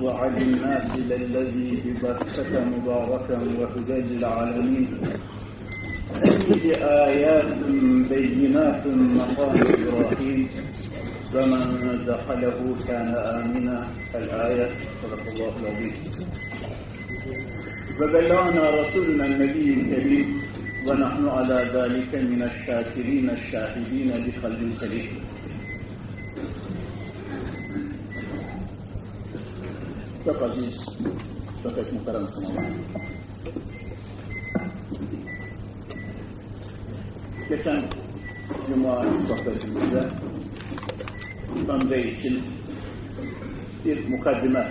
وضع للناس للذي ببكة مباركا وهدى للعالمين فيه آيات بينات مقام إبراهيم. فمن دخله كان آمنا. الآية صدق الله العظيم. فبلغنا رسولنا النبي الكريم. ونحن على ذلك من الشاكرين الشاهدين بقلب سليم. Çok aziz, çok muhterem Müslümanlar. Geçen Cuma sohbetimizde ömre için bir mukaddime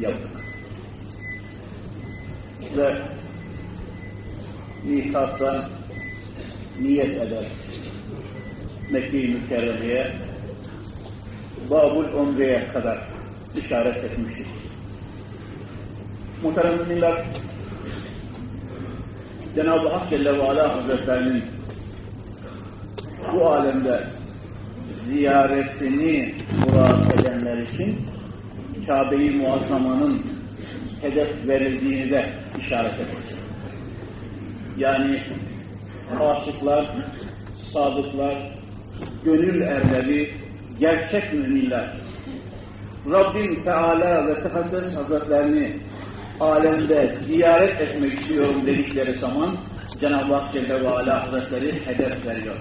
yaptık. Ve mikatta niyet eder Mekke-i Mükerreme'ye Babul Umre'ye kadar işaret etmiştik. Muhterem müminler, Cenab-ı Hak Celle ve Ala Hazretlerinin bu alemde ziyaretini murat edenler için Kabe-i Muazzama'nın hedef verildiğini de işaret etmiş. Yani aşıklar, sadıklar, gönül erleri, gerçek müminler, Rabbim Teala ve Tekaddes Hazretlerini alemde ziyaret etmek istiyorum dedikleri zaman Cenab-ı Hak Celle ve Ala Hazretleri hedef veriyor.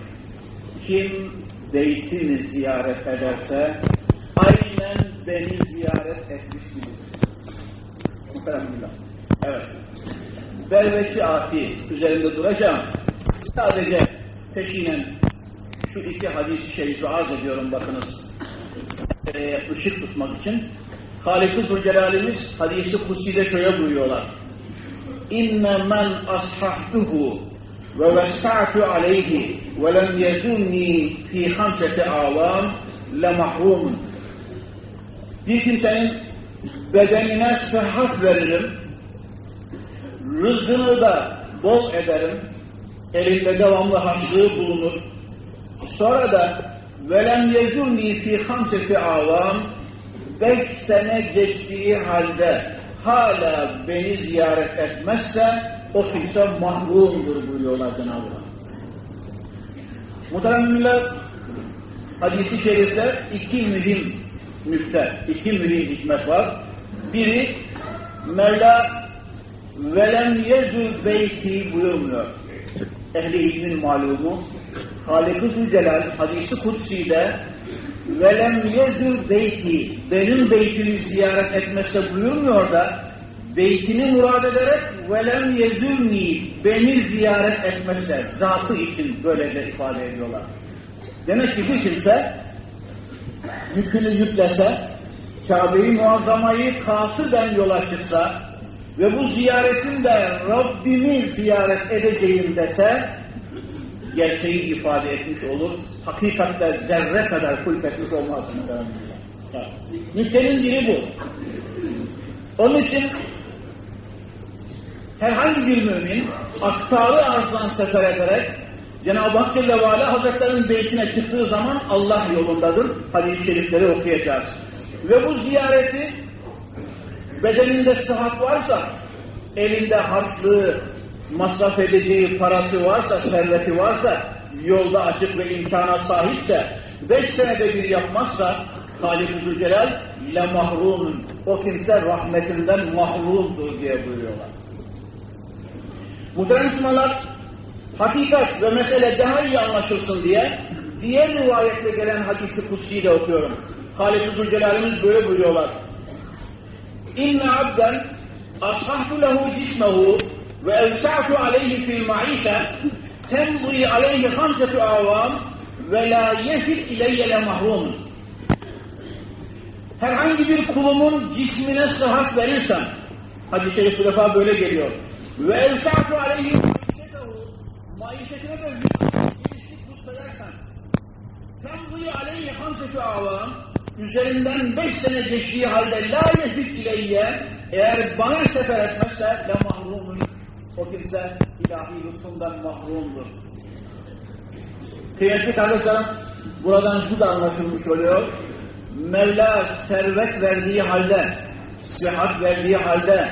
Kim beytini ziyaret ederse aynen beni ziyaret etmiş gibidir. Muhteremdülillah. Evet. Belveki ati üzerinde duracağım. Sadece peşinen şu iki hadis-i şerifi arz ediyorum bakınız. Ee, tutmak için. Halik-i Zülcelal'imiz hadisi kutsiyle şöyle buyuruyorlar. İnne men ashahtuhu ve vessa'tu aleyhi ve lem yezunni fi hamseti avam le mahrumun. Bir kimsenin bedenine sıhhat veririm, rızkını da bol ederim, elinde devamlı haçlığı bulunur. Sonra da velem yezunni fi hamseti avam beş sene geçtiği halde hala beni ziyaret etmezse o kimse mahrumdur buyuruyorlar Cenab-ı Hak. Muhteremler hadisi şerifte iki mühim nükte, iki mühim hikmet var. Biri Mevla velem yezü beyti buyurmuyor. Ehli ilmin malumu Halik-i Zülcelal hadisi kutsiyle velem yezür beyti benim beytimi ziyaret etmese buyurmuyor da beytini murad ederek velem yezürni beni ziyaret etmese zatı için böylece ifade ediyorlar. Demek ki bir kimse yükünü yüklese Kabe-i Muazzama'yı kasıden yola çıksa ve bu ziyaretin de Rabbimi ziyaret edeceğim dese gerçeği ifade etmiş olur. Hakikatte zerre kadar kulfetmiş olmaz. Nüktenin biri bu. Onun için herhangi bir mümin aktarı arzdan sefer ederek Cenab-ı Hak Celle ve Ala Hazretleri'nin beytine çıktığı zaman Allah yolundadır. Hadis-i şerifleri okuyacağız. Ve bu ziyareti bedeninde sıhhat varsa, elinde harçlığı, masraf edeceği parası varsa, serveti varsa, yolda açık ve imkana sahipse, beş senede bir yapmazsa, Halik-i Zülcelal le mahrumun, o kimse rahmetinden mahrumdur diye buyuruyorlar. Muhterem Müslümanlar, hakikat ve mesele daha iyi anlaşılsın diye, diğer rivayette gelen hadisi kutsiyi de okuyorum. Halik-i Zülcelal'imiz böyle buyuruyorlar. İnne abden ashahtu lehu cismehu ve evsa'tu aleyhi fil ma'işe temri aleyhi hamsetu avam ve la yefil ileyye le mahrum. Herhangi bir kulumun cismine sıhhat verirsen, hadis-i şerif bu defa böyle geliyor. Ve aleyhim maişetehu. Maişetine de genişlik lütfedersen. Temzî aleyhi hamsetü avam. Üzerinden beş sene geçtiği halde la yefik ileyye eğer bana sefer etmezse la mahrumun o kimse ilahi lütfundan mahrumdur. Kıymetli kardeşlerim, buradan şu da anlaşılmış oluyor. Mevla servet verdiği halde, sıhhat verdiği halde,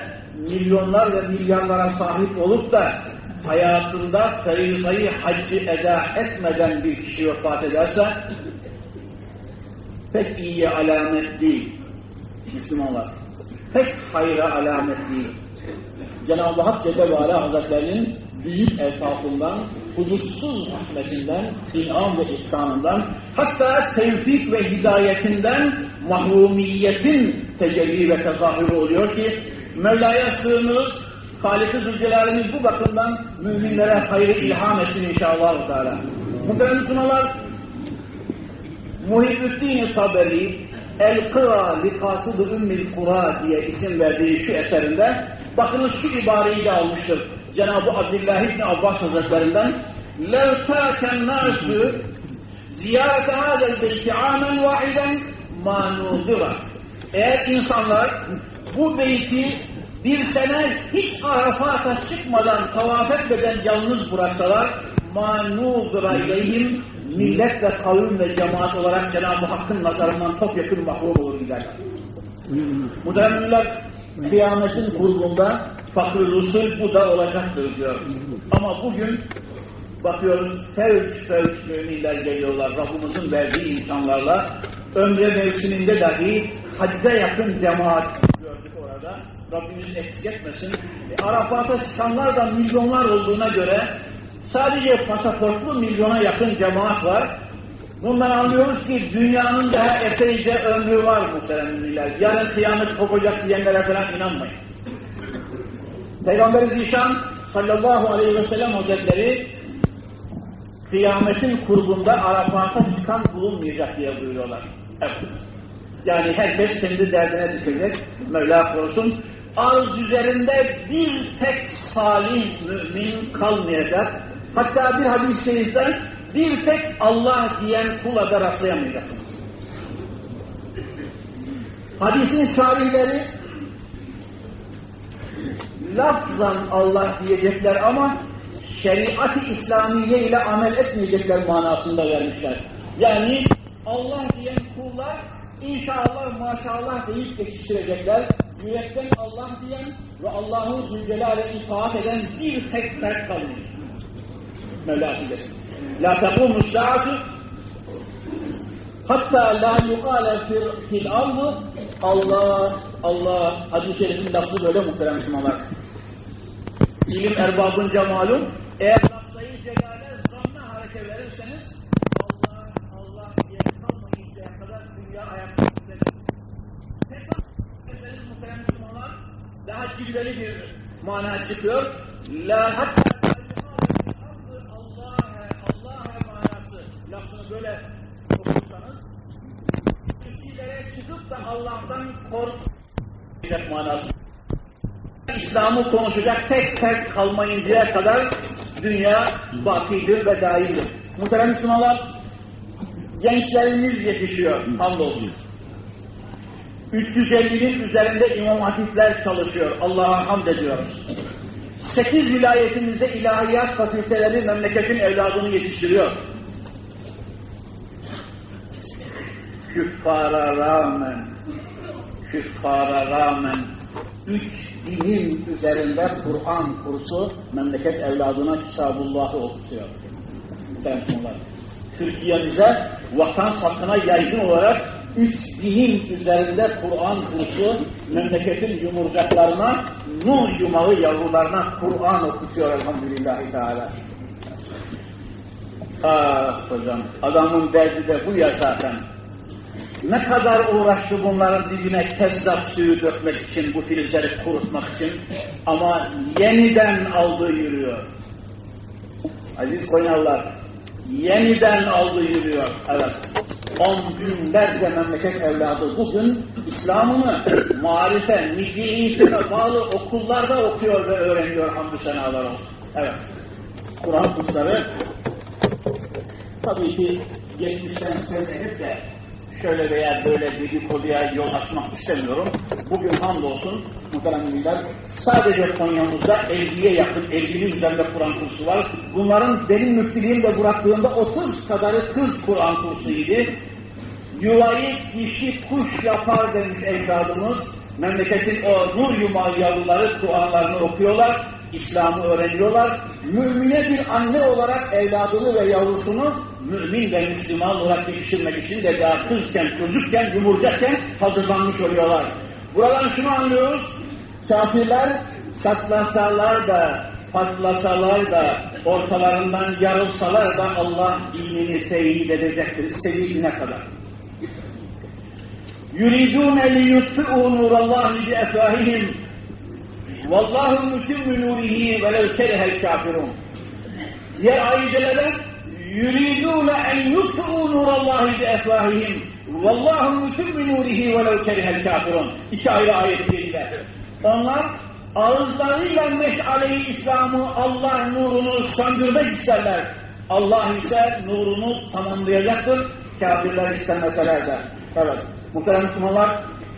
milyonlar ve milyarlara sahip olup da hayatında ferizayı haccı eda etmeden bir kişi vefat ederse pek iyi alamet değil. Müslümanlar. Pek hayra alamet değil. Cenab-ı Hak Celle Hazretlerinin büyük eltafından, hudutsuz rahmetinden, inam ve ihsanından, hatta tevfik ve hidayetinden mahrumiyetin tecelli ve tezahürü oluyor ki, Mevla'ya sığınırız, Halik-i Zülcelal'imiz bu bakımdan müminlere hayrı ilham etsin inşallah. Muhtemelen Müslümanlar, Muhibbüddin Taberi, El-Kıra Likasıdı Ümmil Kura diye isim verdiği şu eserinde, bakınız şu ibareyi de almıştır. Cenab-ı Abdullah İbni Abbas Hazretlerinden لَوْ تَاكَ النَّاسُ زِيَارَةَ هَذَا الْبَيْتِ عَامًا وَاحِدًا مَا نُوذِرَ Eğer insanlar bu beyti bir sene hiç Arafat'a çıkmadan, tavaf etmeden yalnız bıraksalar manuzra ileyhim millet ve kavim ve cemaat olarak Cenab-ı Hakk'ın nazarından topyekun mahrum olur giderler. Muhteremler kıyametin kurgunda fakr rusul bu da olacaktır diyor. Ama bugün bakıyoruz fevç fevç müminler geliyorlar Rabbimizin verdiği imkanlarla ömre mevsiminde dahi hacca yakın cemaat gördük orada. Rabbimiz eksik etmesin. E, Arafat'a çıkanlar da milyonlar olduğuna göre sadece pasaportlu milyona yakın cemaat var. Bundan anlıyoruz ki dünyanın daha epeyce ömrü var muhteremliler. Yarın kıyamet kopacak diyenlere falan inanmayın. Peygamber Zişan sallallahu aleyhi ve sellem hazretleri kıyametin kurbunda Arafat'a çıkan bulunmayacak diye buyuruyorlar. Evet. Yani herkes kendi derdine düşecek. Mevla korusun. Arz üzerinde bir tek salih mümin kalmayacak. Hatta bir hadis-i şeriften bir tek Allah diyen kula da rastlayamayacaksınız. Hadisin şarihleri lafzan Allah diyecekler ama şeriat-ı İslamiye ile amel etmeyecekler manasında vermişler. Yani Allah diyen kullar inşallah maşallah deyip geçiştirecekler. Yürekten Allah diyen ve Allah'ın zülcelale itaat eden bir tek fert kalmayacak. Mevla'sı desin. La tekumu saatu hatta la yukale fil ardı Allah Allah hadis-i şerifin lafzı böyle muhterem Müslümanlar. İlim erbabınca malum eğer lafzayı celale zanna hareket verirseniz Allah Allah diye kalmayıncaya kadar dünya ayakta tutacak. Hesap ederseniz muhterem Müslümanlar daha cilveli bir mana çıkıyor. La hatta Allah manası lafını böyle okursanız kişilere çıkıp da Allah'tan kork manası. İslam'ı konuşacak tek tek kalmayıncaya kadar dünya bakidir ve daimdir. Muhterem Müslümanlar, gençlerimiz yetişiyor, hamdolsun. 350'nin üzerinde imam hatipler çalışıyor, Allah'a hamd ediyoruz. 8 vilayetimizde ilahiyat fakülteleri memleketin evladını yetiştiriyor. Küffara rağmen, küffara rağmen üç binin üzerinde Kur'an kursu memleket evladına Kitabullah'ı okutuyor. Temsilciler. Türkiye'mize vatan sakına yaygın olarak üç binin üzerinde Kur'an kursu memleketin yumurcaklarına, nur yumağı yavrularına Kur'an okutuyor elhamdülillahi teala. Ah hocam, adamın derdi de bu ya zaten. Ne kadar uğraştı bunların dibine kezzap suyu dökmek için, bu filizleri kurutmak için. Ama yeniden aldığı yürüyor. Aziz Konyalılar, yeniden aldığı yürüyor. Evet. On binlerce memleket evladı bugün İslam'ını marife, milli eğitime bağlı okullarda okuyor ve öğreniyor hamdü senalar olsun. Evet. Kur'an kursları tabii ki 70'ten söz de şöyle veya böyle dedikoduya yol açmak istemiyorum. Bugün hamdolsun muhterem müminler sadece Konya'mızda 50'ye yakın 50'nin üzerinde Kur'an kursu var. Bunların benim müftiliğimde bıraktığımda 30 kadarı kız Kur'an kursuydu. Yuvayı dişi kuş yapar demiş ecdadımız. Memleketin o nur yumağı yavruları Kur'anlarını okuyorlar. İslam'ı öğreniyorlar. Mümine bir anne olarak evladını ve yavrusunu mümin ve Müslüman olarak yetiştirmek için de daha kızken, çocukken, yumurcakken hazırlanmış oluyorlar. Buradan şunu anlıyoruz. Kafirler saklasalar da, patlasalar da, ortalarından yarılsalar da Allah dinini teyit edecektir. İstediği güne kadar. يُرِيدُونَ لِيُطْفِئُوا نُورَ اللّٰهِ بِأَفْوَاهِهِمْ Vallahu yutimmu nurihi ve lev kerihel kafirun. Diğer ayetlerde yuridune en yutfu nurallahi bi efvahihim. Vallahu yutimmu nurihi ve lev kerihel kafirun. İki ayrı ayetlerinde. Onlar ağızlarıyla meşaleyi İslam'ı Allah nurunu söndürmek isterler. Allah ise nurunu tamamlayacaktır. Kafirler istemeseler de. Evet. Muhterem Müslümanlar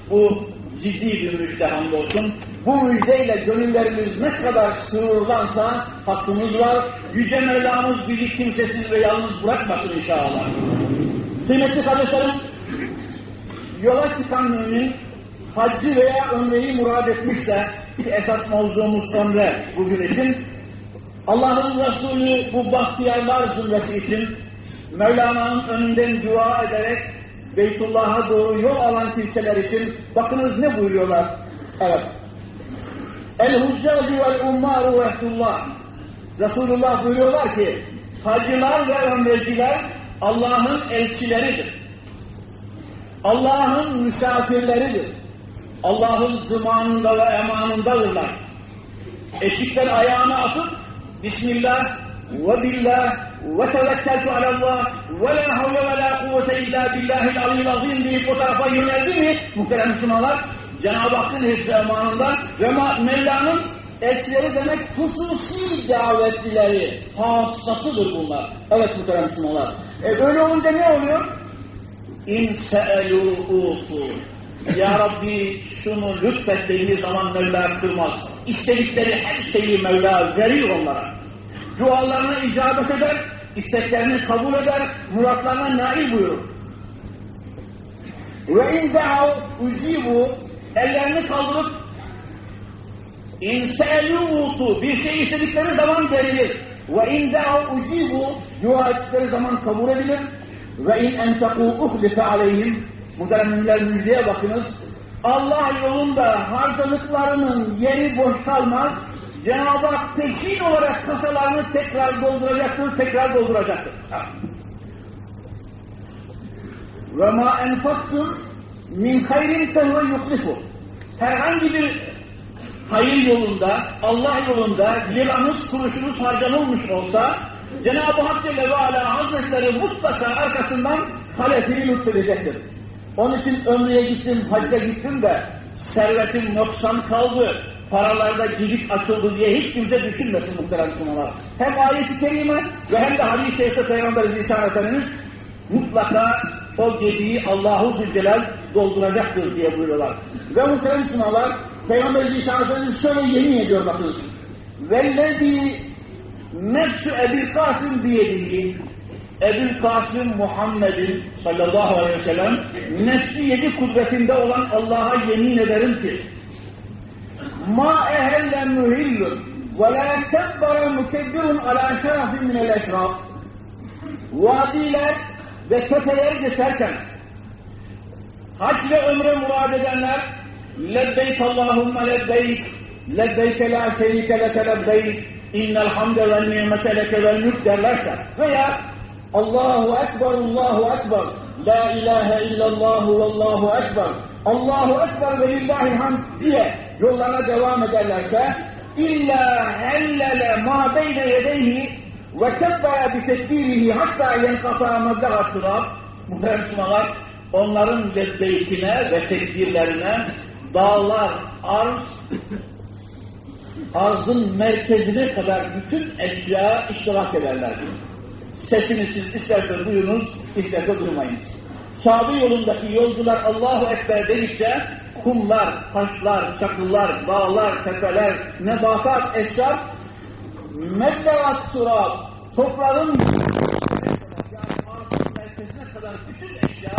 bu ciddi bir müjde hamdolsun. Bu müjdeyle gönüllerimiz ne kadar sığırlansa hakkımız var. Yüce Mevlamız bizi kimsesiz ve yalnız bırakmasın inşallah. Kıymetli kardeşlerim, yola çıkan mümin haccı veya ömreyi murad etmişse ki esas mevzumuz ömre bugün için Allah'ın Resulü bu bahtiyarlar zümresi için Mevlana'nın önünden dua ederek Beytullah'a doğru yol alan kimseler için bakınız ne buyuruyorlar? Evet. El huccacı vel ummaru vehdullah. Resulullah buyuruyorlar ki hacılar ve ömreciler Allah'ın elçileridir. Allah'ın misafirleridir. Allah'ın zamanında ve emanındadırlar. Eşikten ayağını atıp Bismillah ve billah ve tevekkeltu alallah ve la havle ve la kuvvete illa billahil aliyyil azim deyip o tarafa yöneldi mi muhterem Müslümanlar Cenab-ı Hakk'ın hepsi ve Mevla'nın elçileri demek hususi davetlileri, hassasıdır bunlar. Evet muhterem Müslümanlar. E öyle olunca ne oluyor? İn. Ya Rabbi şunu lütfet dediği zaman Mevla kırmaz. İstedikleri her şeyi Mevla verir onlara. Dualarına icabet eder, isteklerini kabul eder, muratlarına nail buyurur. Ve in da'u ucibu ellerini kaldırıp inselûtu bir şey istedikleri zaman verilir. Ve in da'u ucibu dua ettikleri zaman kabul edilir. Ve in entekû uhlife aleyhim muhteremler müjdeye bakınız. Allah yolunda harcadıklarının yeri boş kalmaz. Cenab-ı Hak peşin olarak kasalarını tekrar dolduracaktır, tekrar dolduracaktır. Ve ma enfaktum min hayrin fehuve yuhlifu. Herhangi bir hayır yolunda, Allah yolunda liranız, kuruşunuz harcanılmış olsa Cenab-ı Hak Celle ve Ala Hazretleri mutlaka arkasından halefini lütfedecektir. Onun için ömreye gittim, hacca gittim de servetim noksan kaldı, paralarda gidik açıldı diye hiç kimse düşünmesin muhterem Müslümanlar. Hem ayet-i kerime ve hem de hadis-i şerifte Peygamber Zişan Efendimiz mutlaka o gediği Allahu Zülcelal dolduracaktır diye buyuruyorlar. Ve muhterem Müslümanlar Peygamber Efendimiz şöyle yemin ediyor bakınız. Vellezî nefsü Ebil Kasım diyediği Ebu'l Kasım Muhammed'in sallallahu aleyhi ve sellem nefsi yedi kudretinde olan Allah'a yemin ederim ki ma ehelle mühillun ve la kebbere mukebbirun ala şerefin minel eşraf vadiler ve tepeler geçerken hac ve ömre murad edenler lebbeyk Allahümme lebbeyk lebbeyke la şerike leke lebbeyk innel hamde ve nimete leke vel mülk derlerse veya Allahu Ekber, Allahu Ekber, La ilahe illallah ve Allahu Ekber, Allahu Ekber ve lillahi hamd diye yollarına devam ederlerse illa hellele ma beyne yedeyhi bi tekbirihi hatta yenkata meblağa turab Muhterem onların lebbeytine ve tekbirlerine dağlar, arz, arzın merkezine kadar bütün eşya iştirak ederler. Sesini siz isterse duyunuz, isterse duymayınız. Kabe yolundaki yolcular Allahu Ekber dedikçe kumlar, taşlar, çakıllar, dağlar, tepeler, nebatat, eşyar, meddevat turab, toprağın yani arzın merkezine kadar bütün eşya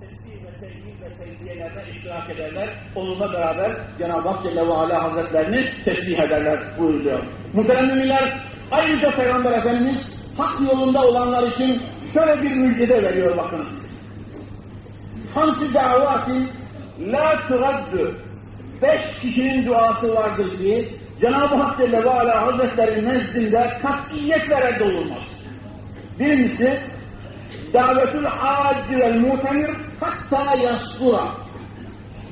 tesbih ve tekbir ve sevdiyelerine iştirak ederler. Onunla beraber Cenab-ı Hak Celle ve Ala Hazretlerini tesbih ederler buyuruyor. Muhterem ayrıca Peygamber Efendimiz hak yolunda olanlar için şöyle bir müjde veriyor bakınız. Hamsi davatin la turaddu. Beş kişinin duası vardır ki Cenab-ı Hak Celle ve Ala Hazretleri nezdinde katiyetle reddolunmaz. Birincisi davetül hacı vel mutemir hatta yasdura.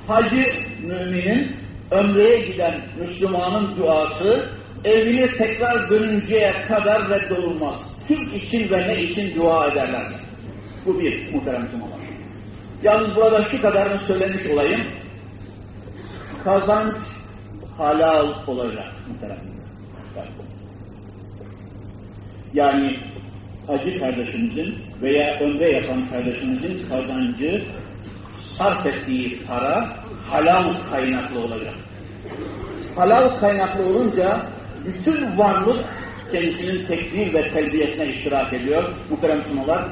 Hacı müminin ömreye giden Müslümanın duası evine tekrar dönünceye kadar reddolunmaz. Kim için ve ne için dua ederler? Bu bir muhterem Müslümanlar. Yalnız burada şu kadarını söylemiş olayım. Kazanç halal olacak muhterem. Yani hacı kardeşimizin veya ömre yapan kardeşimizin kazancı sarf ettiği para halal kaynaklı olacak. Halal kaynaklı olunca bütün varlık kendisinin tekbir ve telbiyesine iştirak ediyor. Muhterem Müslümanlar,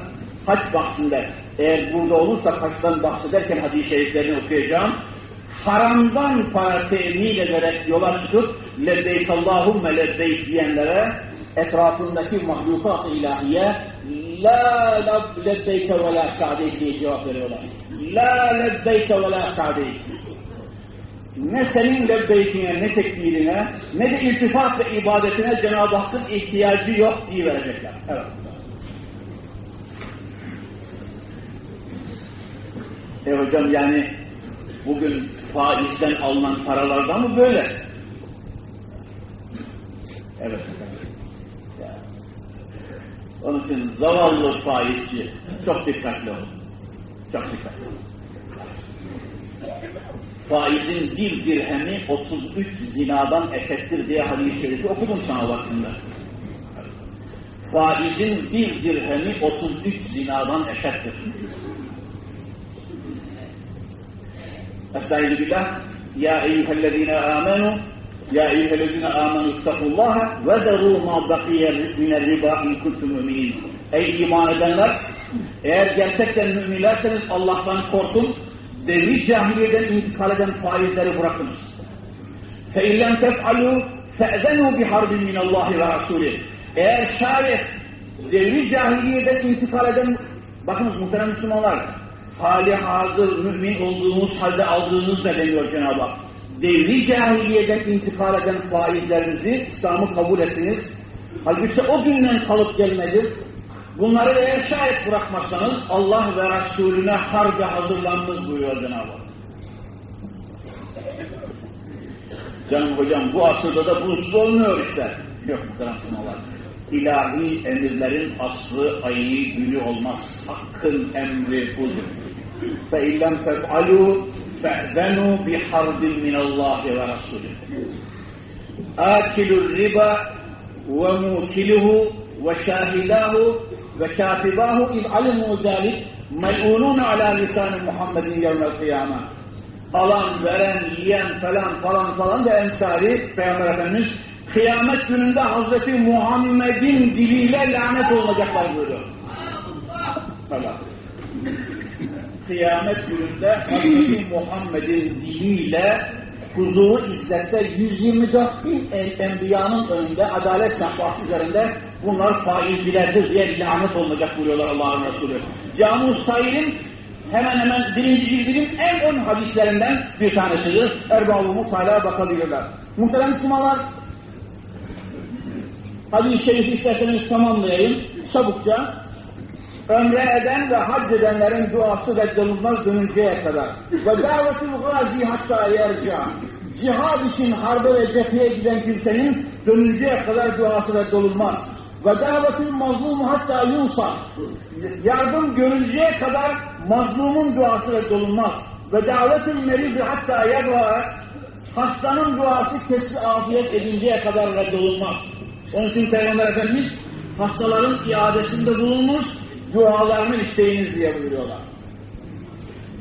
hac bahsinde eğer burada olursa haçtan bahsederken hadis-i şeriflerini okuyacağım. Haramdan para temin ederek yola çıkıp lebbeyk Allahümme lebbeyk diyenlere etrafındaki mahlukat-ı ilahiye la lebbeyke ve la sa'deyk diye cevap veriyorlar. La lebbeyke ve la sa'deyk. Ne senin lebbeykine, ne tekbirine, ne de iltifat ve ibadetine Cenab-ı Hakk'ın ihtiyacı yok diye verecekler. Evet. E hocam yani bugün faizden alınan paralardan mı böyle? Evet. Onun için zavallı faizci çok dikkatli olun. Çok dikkatli olun. Faizin bir dirhemi 33 zinadan eşittir diye hadis-i şerifi okudum sana vaktinde. Faizin bir dirhemi 33 zinadan eşittir. Estaizu billah. Ya eyyühellezine amenu Ya eyyühellezine amenu ittakullaha ve deru ma bakiye minel riba in kuntum müminin. Ey iman edenler eğer gerçekten müminlerseniz Allah'tan korkun devri cahiliyeden intikal eden faizleri bırakınız. فَاِنْ لَمْ تَفْعَلُوا فَاَذَنُوا بِحَرْبٍ مِنَ اللّٰهِ وَرَسُولِهِ Eğer şayet devri cahiliyeden intikal eden, bakınız muhterem Müslümanlar, hali hazır mümin olduğunuz halde aldığınız da deniyor Cenab-ı Hak. Devri cahiliyeden intikal eden faizlerinizi İslam'ı kabul ettiniz. Halbuki o günden kalıp gelmedi. Bunları eğer şayet bırakmazsanız Allah ve Resulüne harbe hazırlanmış buyuruyor Cenab-ı Hak. Canım hocam bu asırda da bunsuz olmuyor işte. Yok muhterem sunalar. İlahi emirlerin aslı, ayı, günü olmaz. Hakkın emri budur. فَاِنْ لَمْ تَفْعَلُوا فَاَذَنُوا بِحَرْبٍ مِنَ اللّٰهِ وَرَسُولِهِ آكِلُ الرِّبَا وَمُوكِلُهُ وَشَاهِدَاهُ وَكَاتِبَاهُ اِذْ عَلِمُوا ذَلِكَ مَلْعُونُونَ عَلَى لِسَانِ مُحَمَّدٍ يَوْمَ الْقِيَامَةِ Alan, veren, yiyen falan falan falan da ensari Peygamber Efendimiz kıyamet gününde Hazreti Muhammed'in diliyle lanet olacaklar buyuruyor. Allah. Kıyamet gününde Hazreti Muhammed'in diliyle huzuru izzette 124 bin enbiyanın önünde adalet sehpası üzerinde bunlar faizcilerdir diye lanet olacak buyuruyorlar Allah'ın Resulü. Camu Sair'in hemen hemen birinci cildinin en ön hadislerinden bir tanesidir. Erbab-ı Mutala bakabilirler. Muhterem Müslümanlar, hadis-i şerifi isterseniz tamamlayayım çabukça. Ömre eden ve hac edenlerin duası reddolunmaz dönünceye kadar. Ve davetul gazi hatta yerca. Cihad için harbe ve cepheye giden kimsenin dönünceye kadar duası reddolunmaz. Ve davetul mazlumu hatta yunsa. Yardım görüleceği kadar mazlumun duası reddolunmaz. Ve davetul meridi hatta yadva. Hastanın duası kesri afiyet edinceye kadar reddolunmaz. Onun için Peygamber Efendimiz hastaların iadesinde bulunmuş, dualarını isteyiniz diye buyuruyorlar.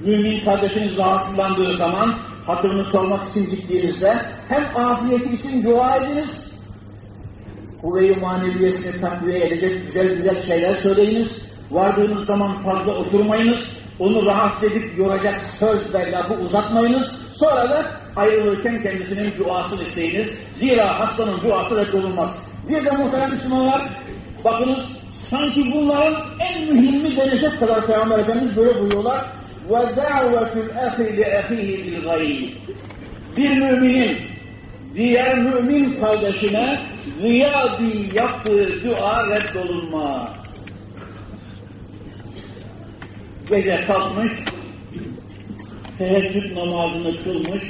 Mümin kardeşiniz rahatsızlandığı zaman hatırını sormak için gittiğinizde hem afiyeti için dua ediniz, kuvve-i maneviyesini takviye edecek güzel güzel şeyler söyleyiniz, vardığınız zaman fazla oturmayınız, onu rahatsız edip yoracak söz ve lafı uzatmayınız, sonra da ayrılırken kendisinin duasını isteyiniz. Zira hastanın duası reddolunmaz. Bir de muhterem Müslümanlar, bakınız sanki bunların en mühimi denecek kadar Peygamber Efendimiz böyle buyuruyorlar. وَدَعْوَةُ الْأَخِ لِأَخِيهِ بِالْغَيْبِ Bir müminin diğer mümin kardeşine gıyadi yaptığı dua reddolunmaz. Gece kalkmış, teheccüd namazını kılmış,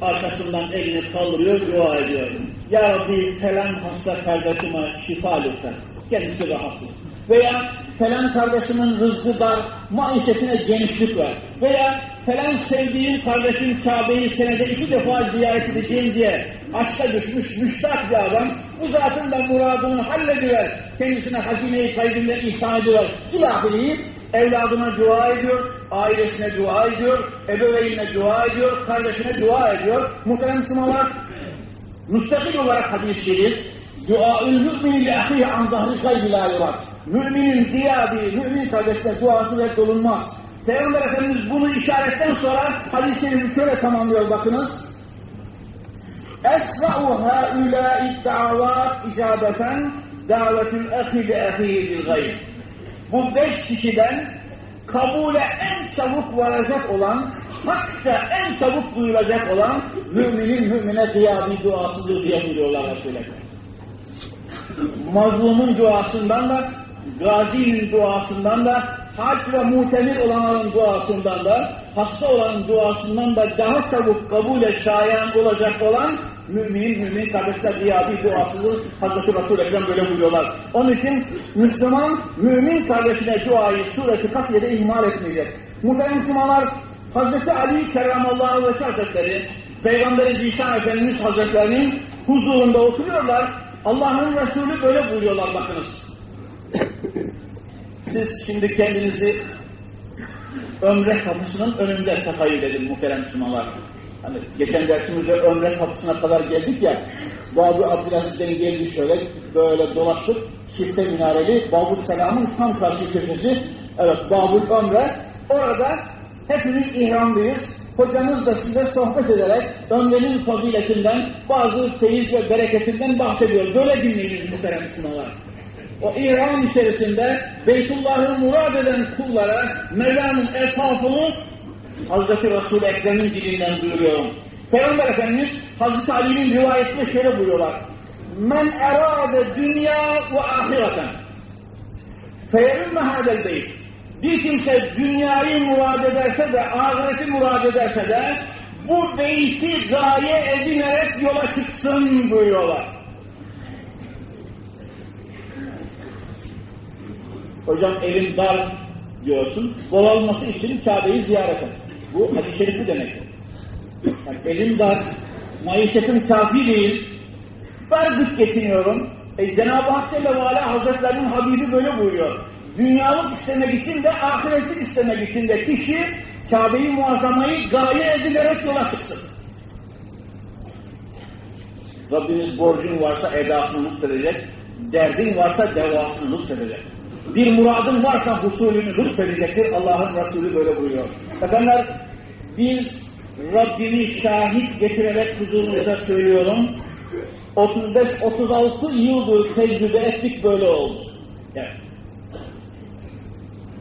arkasından elini kaldırıyor, dua ediyor. Ya Rabbi falan hasta kardeşime şifa lütfen. Kendisi rahatsız. Veya falan kardeşimin rızkı dar, maişetine genişlik ver. Veya falan sevdiğim kardeşim Kabe'yi senede iki defa ziyaret edeceğim diye aşka düşmüş müştak bir adam. Bu zatın da muradını hallediver. Kendisine hazineyi kaybından ihsan ediver. İlahiliği evladına dua ediyor, ailesine dua ediyor, ebeveynine dua ediyor, kardeşine dua ediyor. Muhterem Müslümanlar, müstakil olarak hadis-i şerif, duaül mümini li ahihi an zahri yurat. Müminin diyadi, mümin kardeşine duası reddolunmaz. Peygamber Efendimiz bunu işaretten sonra hadis-i şerifi şöyle tamamlıyor bakınız. Esra'u hâulâi da'vat icabeten davetül ehi li ahihi bil gayb. Bu beş kişiden kabule en çabuk varacak olan, hakça en çabuk duyulacak olan müminin mümine kıyami duasıdır diye buyuruyorlar Resulü. Mazlumun duasından da, gazinin duasından da, hac ve mutemir olanların duasından da, hasta olanın duasından da daha çabuk kabule şayan olacak olan müminin mümin kardeşler iyabi duasıdır. Hazreti Resul-i Ekrem böyle buyuruyorlar. Onun için Müslüman mümin kardeşine duayı sureti katiyede ihmal etmeyecek. Muhterem Müslümanlar Hazreti Ali Kerramallahu ve Hazretleri Peygamberi Zişan Efendimiz Hazretlerinin huzurunda oturuyorlar. Allah'ın Resulü böyle buyuruyorlar bakınız. Siz şimdi kendinizi ömre kapısının önünde tahayyül edin muhterem Müslümanlar. Hani geçen dersimizde ömre kapısına kadar geldik ya, Babu Abdülaziz'den geldi şöyle, böyle dolaştık, çifte minareli, Babu Selam'ın tam karşı köşesi, evet Babul Ömre, orada hepimiz ihramlıyız, hocamız da size sohbet ederek ömrenin faziletinden, bazı feyiz ve bereketinden bahsediyor. Böyle dinleyiniz muhterem Müslümanlar. O ihram içerisinde Beytullah'ı murad eden kullara Mevla'nın etrafını Hazreti Resul-i Ekrem'in dilinden duyuruyorum. Peygamber Efendimiz Hazreti Ali'nin rivayetinde şöyle buyuruyorlar. Men erade dünya ve ahireten feyerimme hadel beyt. Bir kimse dünyayı murad ederse de ahireti murad ederse de bu beyti gaye edinerek yola çıksın buyuruyorlar. Hocam evin dar diyorsun. Bol olması için Kabe'yi ziyaret et. Bu hadis-i şerif bu demek. Yani elim dar, maişetim kafi değil, dar güç geçiniyorum. E, Cenab-ı Hak Celle ve Ala Hazretlerinin Habibi böyle buyuruyor. Dünyalık istemek için de ahireti istemek için de kişi Kabe'yi muazzamayı gaye edilerek yola çıksın. Rabbimiz borcun varsa edasını lütfedecek, derdin varsa devasını lütfedecek. Bir muradın varsa husulünü lütfedecektir. Allah'ın Resulü böyle buyuruyor. Efendim biz Rabbimi şahit getirerek huzurunuzda söylüyorum. 35-36 yıldır tecrübe ettik böyle oldu. Evet.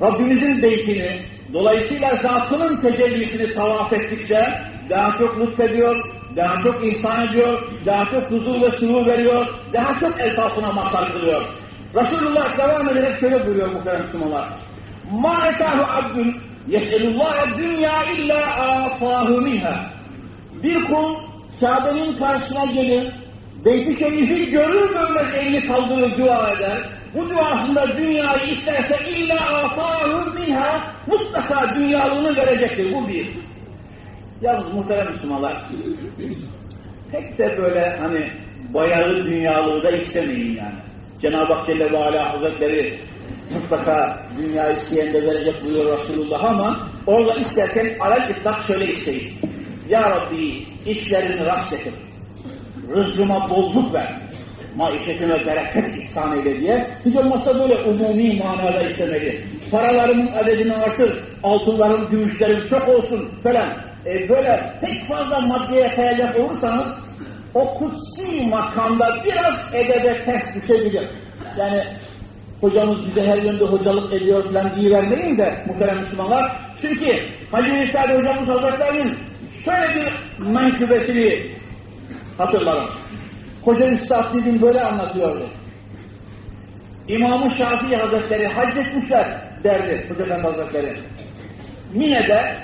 Rabbimizin beytini, dolayısıyla zatının tecellisini tavaf ettikçe daha çok lütfediyor, daha çok ihsan ediyor, daha çok huzur ve sürur veriyor, daha çok eltafına mazhar kılıyor. Resulullah devam ederek şöyle buyuruyor muhterem Müslümanlar. Ma etahu abdun yeselullah dünya illa afahu minha. Bir kul Kabe'nin karşısına gelir, Beyt-i Şerif'i görür görmez elini kaldırır dua eder. Bu duasında dünyayı isterse illa atâhu minha mutlaka dünyalığını verecektir. Bu bir. Yalnız muhterem Müslümanlar pek de böyle hani bayağı dünyalığı da istemeyin yani. Cenab-ı Hak Celle ve Ala Hazretleri mutlaka dünya isteyen de verecek buyuruyor Resulullah ama orada isterken alel itlak şöyle isteyin. Ya Rabbi işlerini rast getir. Rızkıma bolluk ver. Maişetime bereket ihsan eyle diye. Hiç olmazsa böyle umumi manada istemeli. Paralarımın adedini artır. Altınlarım, gümüşlerim çok olsun falan. E böyle pek fazla maddeye kayacak olursanız o kutsi makamda biraz edebe ters düşebilir. Yani hocamız bize her yönde hocalık ediyor falan diye vermeyin de muhterem Müslümanlar. Çünkü Hacı Veysel hocamız Hazretleri'nin şöyle bir menkıbesini hatırlarım. Koca Üstad bir gün böyle anlatıyordu. İmam-ı Şafii Hazretleri hac etmişler derdi Hoca Efendi Hazretleri. Mine'de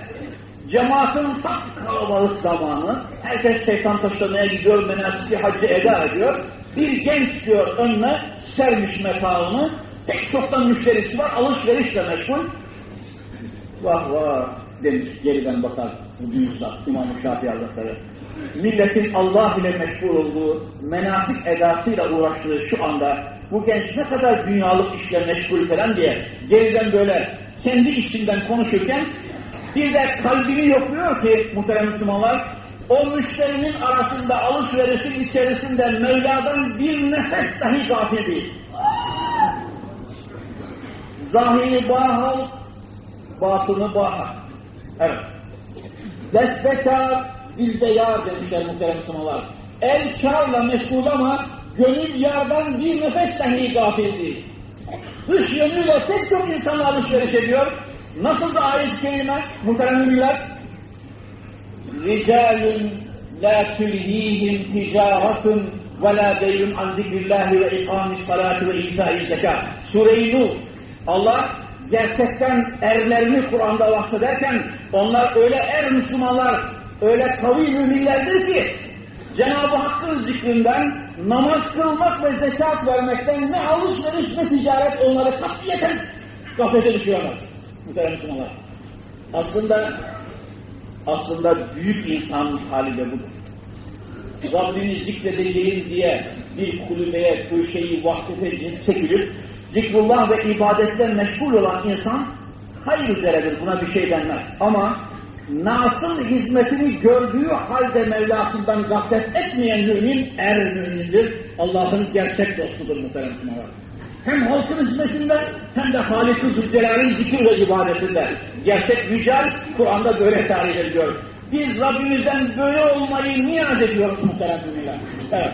cemaatin tam kalabalık zamanı herkes şeytan taşlamaya gidiyor, menasiki haccı eda ediyor. Bir genç diyor önüne sermiş metaını, pek çoktan müşterisi var, alışverişle meşgul. Vah vah demiş geriden bakar bu büyük zat İmam-ı Şafii Hazretleri. Milletin Allah ile meşgul olduğu, menasik edasıyla uğraştığı şu anda bu genç ne kadar dünyalık işle meşgul falan diye geriden böyle kendi içinden konuşurken bir de kalbini yokluyor ki muhterem Müslümanlar o müşterinin arasında alışverişin içerisinde Mevla'dan bir nefes dahi gafil değil. Zahiri bahal, batını bahar. Evet. Destekar, dilde yar demişler muhterem Müslümanlar. El karla meşgul ama gönül yardan bir nefes dahi gafil değil. Dış yönüyle pek çok insan alışveriş ediyor. Nasıl da ayet-i kerime muhterem ünlüler? Ricalun la tulhihim ticaretun ve la beylun an zikrillahi ve ikamis salati ve ita'i zekat. Sure-i Nur. Allah gerçekten erlerini Kur'an'da bahsederken onlar öyle er Müslümanlar, öyle kavi müminlerdir ki Cenab-ı Hakk'ın zikrinden, namaz kılmak ve zekat vermekten ne alışveriş ne ticaret onları katiyeten gaflete düşüremez. Muhterem Müslümanlar. Aslında aslında büyük insan hali de budur. Rabbini zikredeceğim diye bir kulübeye, köşeyi, vahdete çekilip zikrullah ve ibadetle meşgul olan insan hayır üzeredir. Buna bir şey denmez. Ama nasıl hizmetini gördüğü halde Mevlasından gaflet etmeyen mümin er mümindir. Allah'ın gerçek dostudur muhterem Müslümanlar. Hem halkın hizmetinde hem de Halik-i Zülcelal'in zikir ve ibadetinde. Gerçek güzel Kur'an'da böyle tarif ediliyor. Biz Rabbimizden böyle olmayı niyaz ediyoruz muhterem müminler. Evet.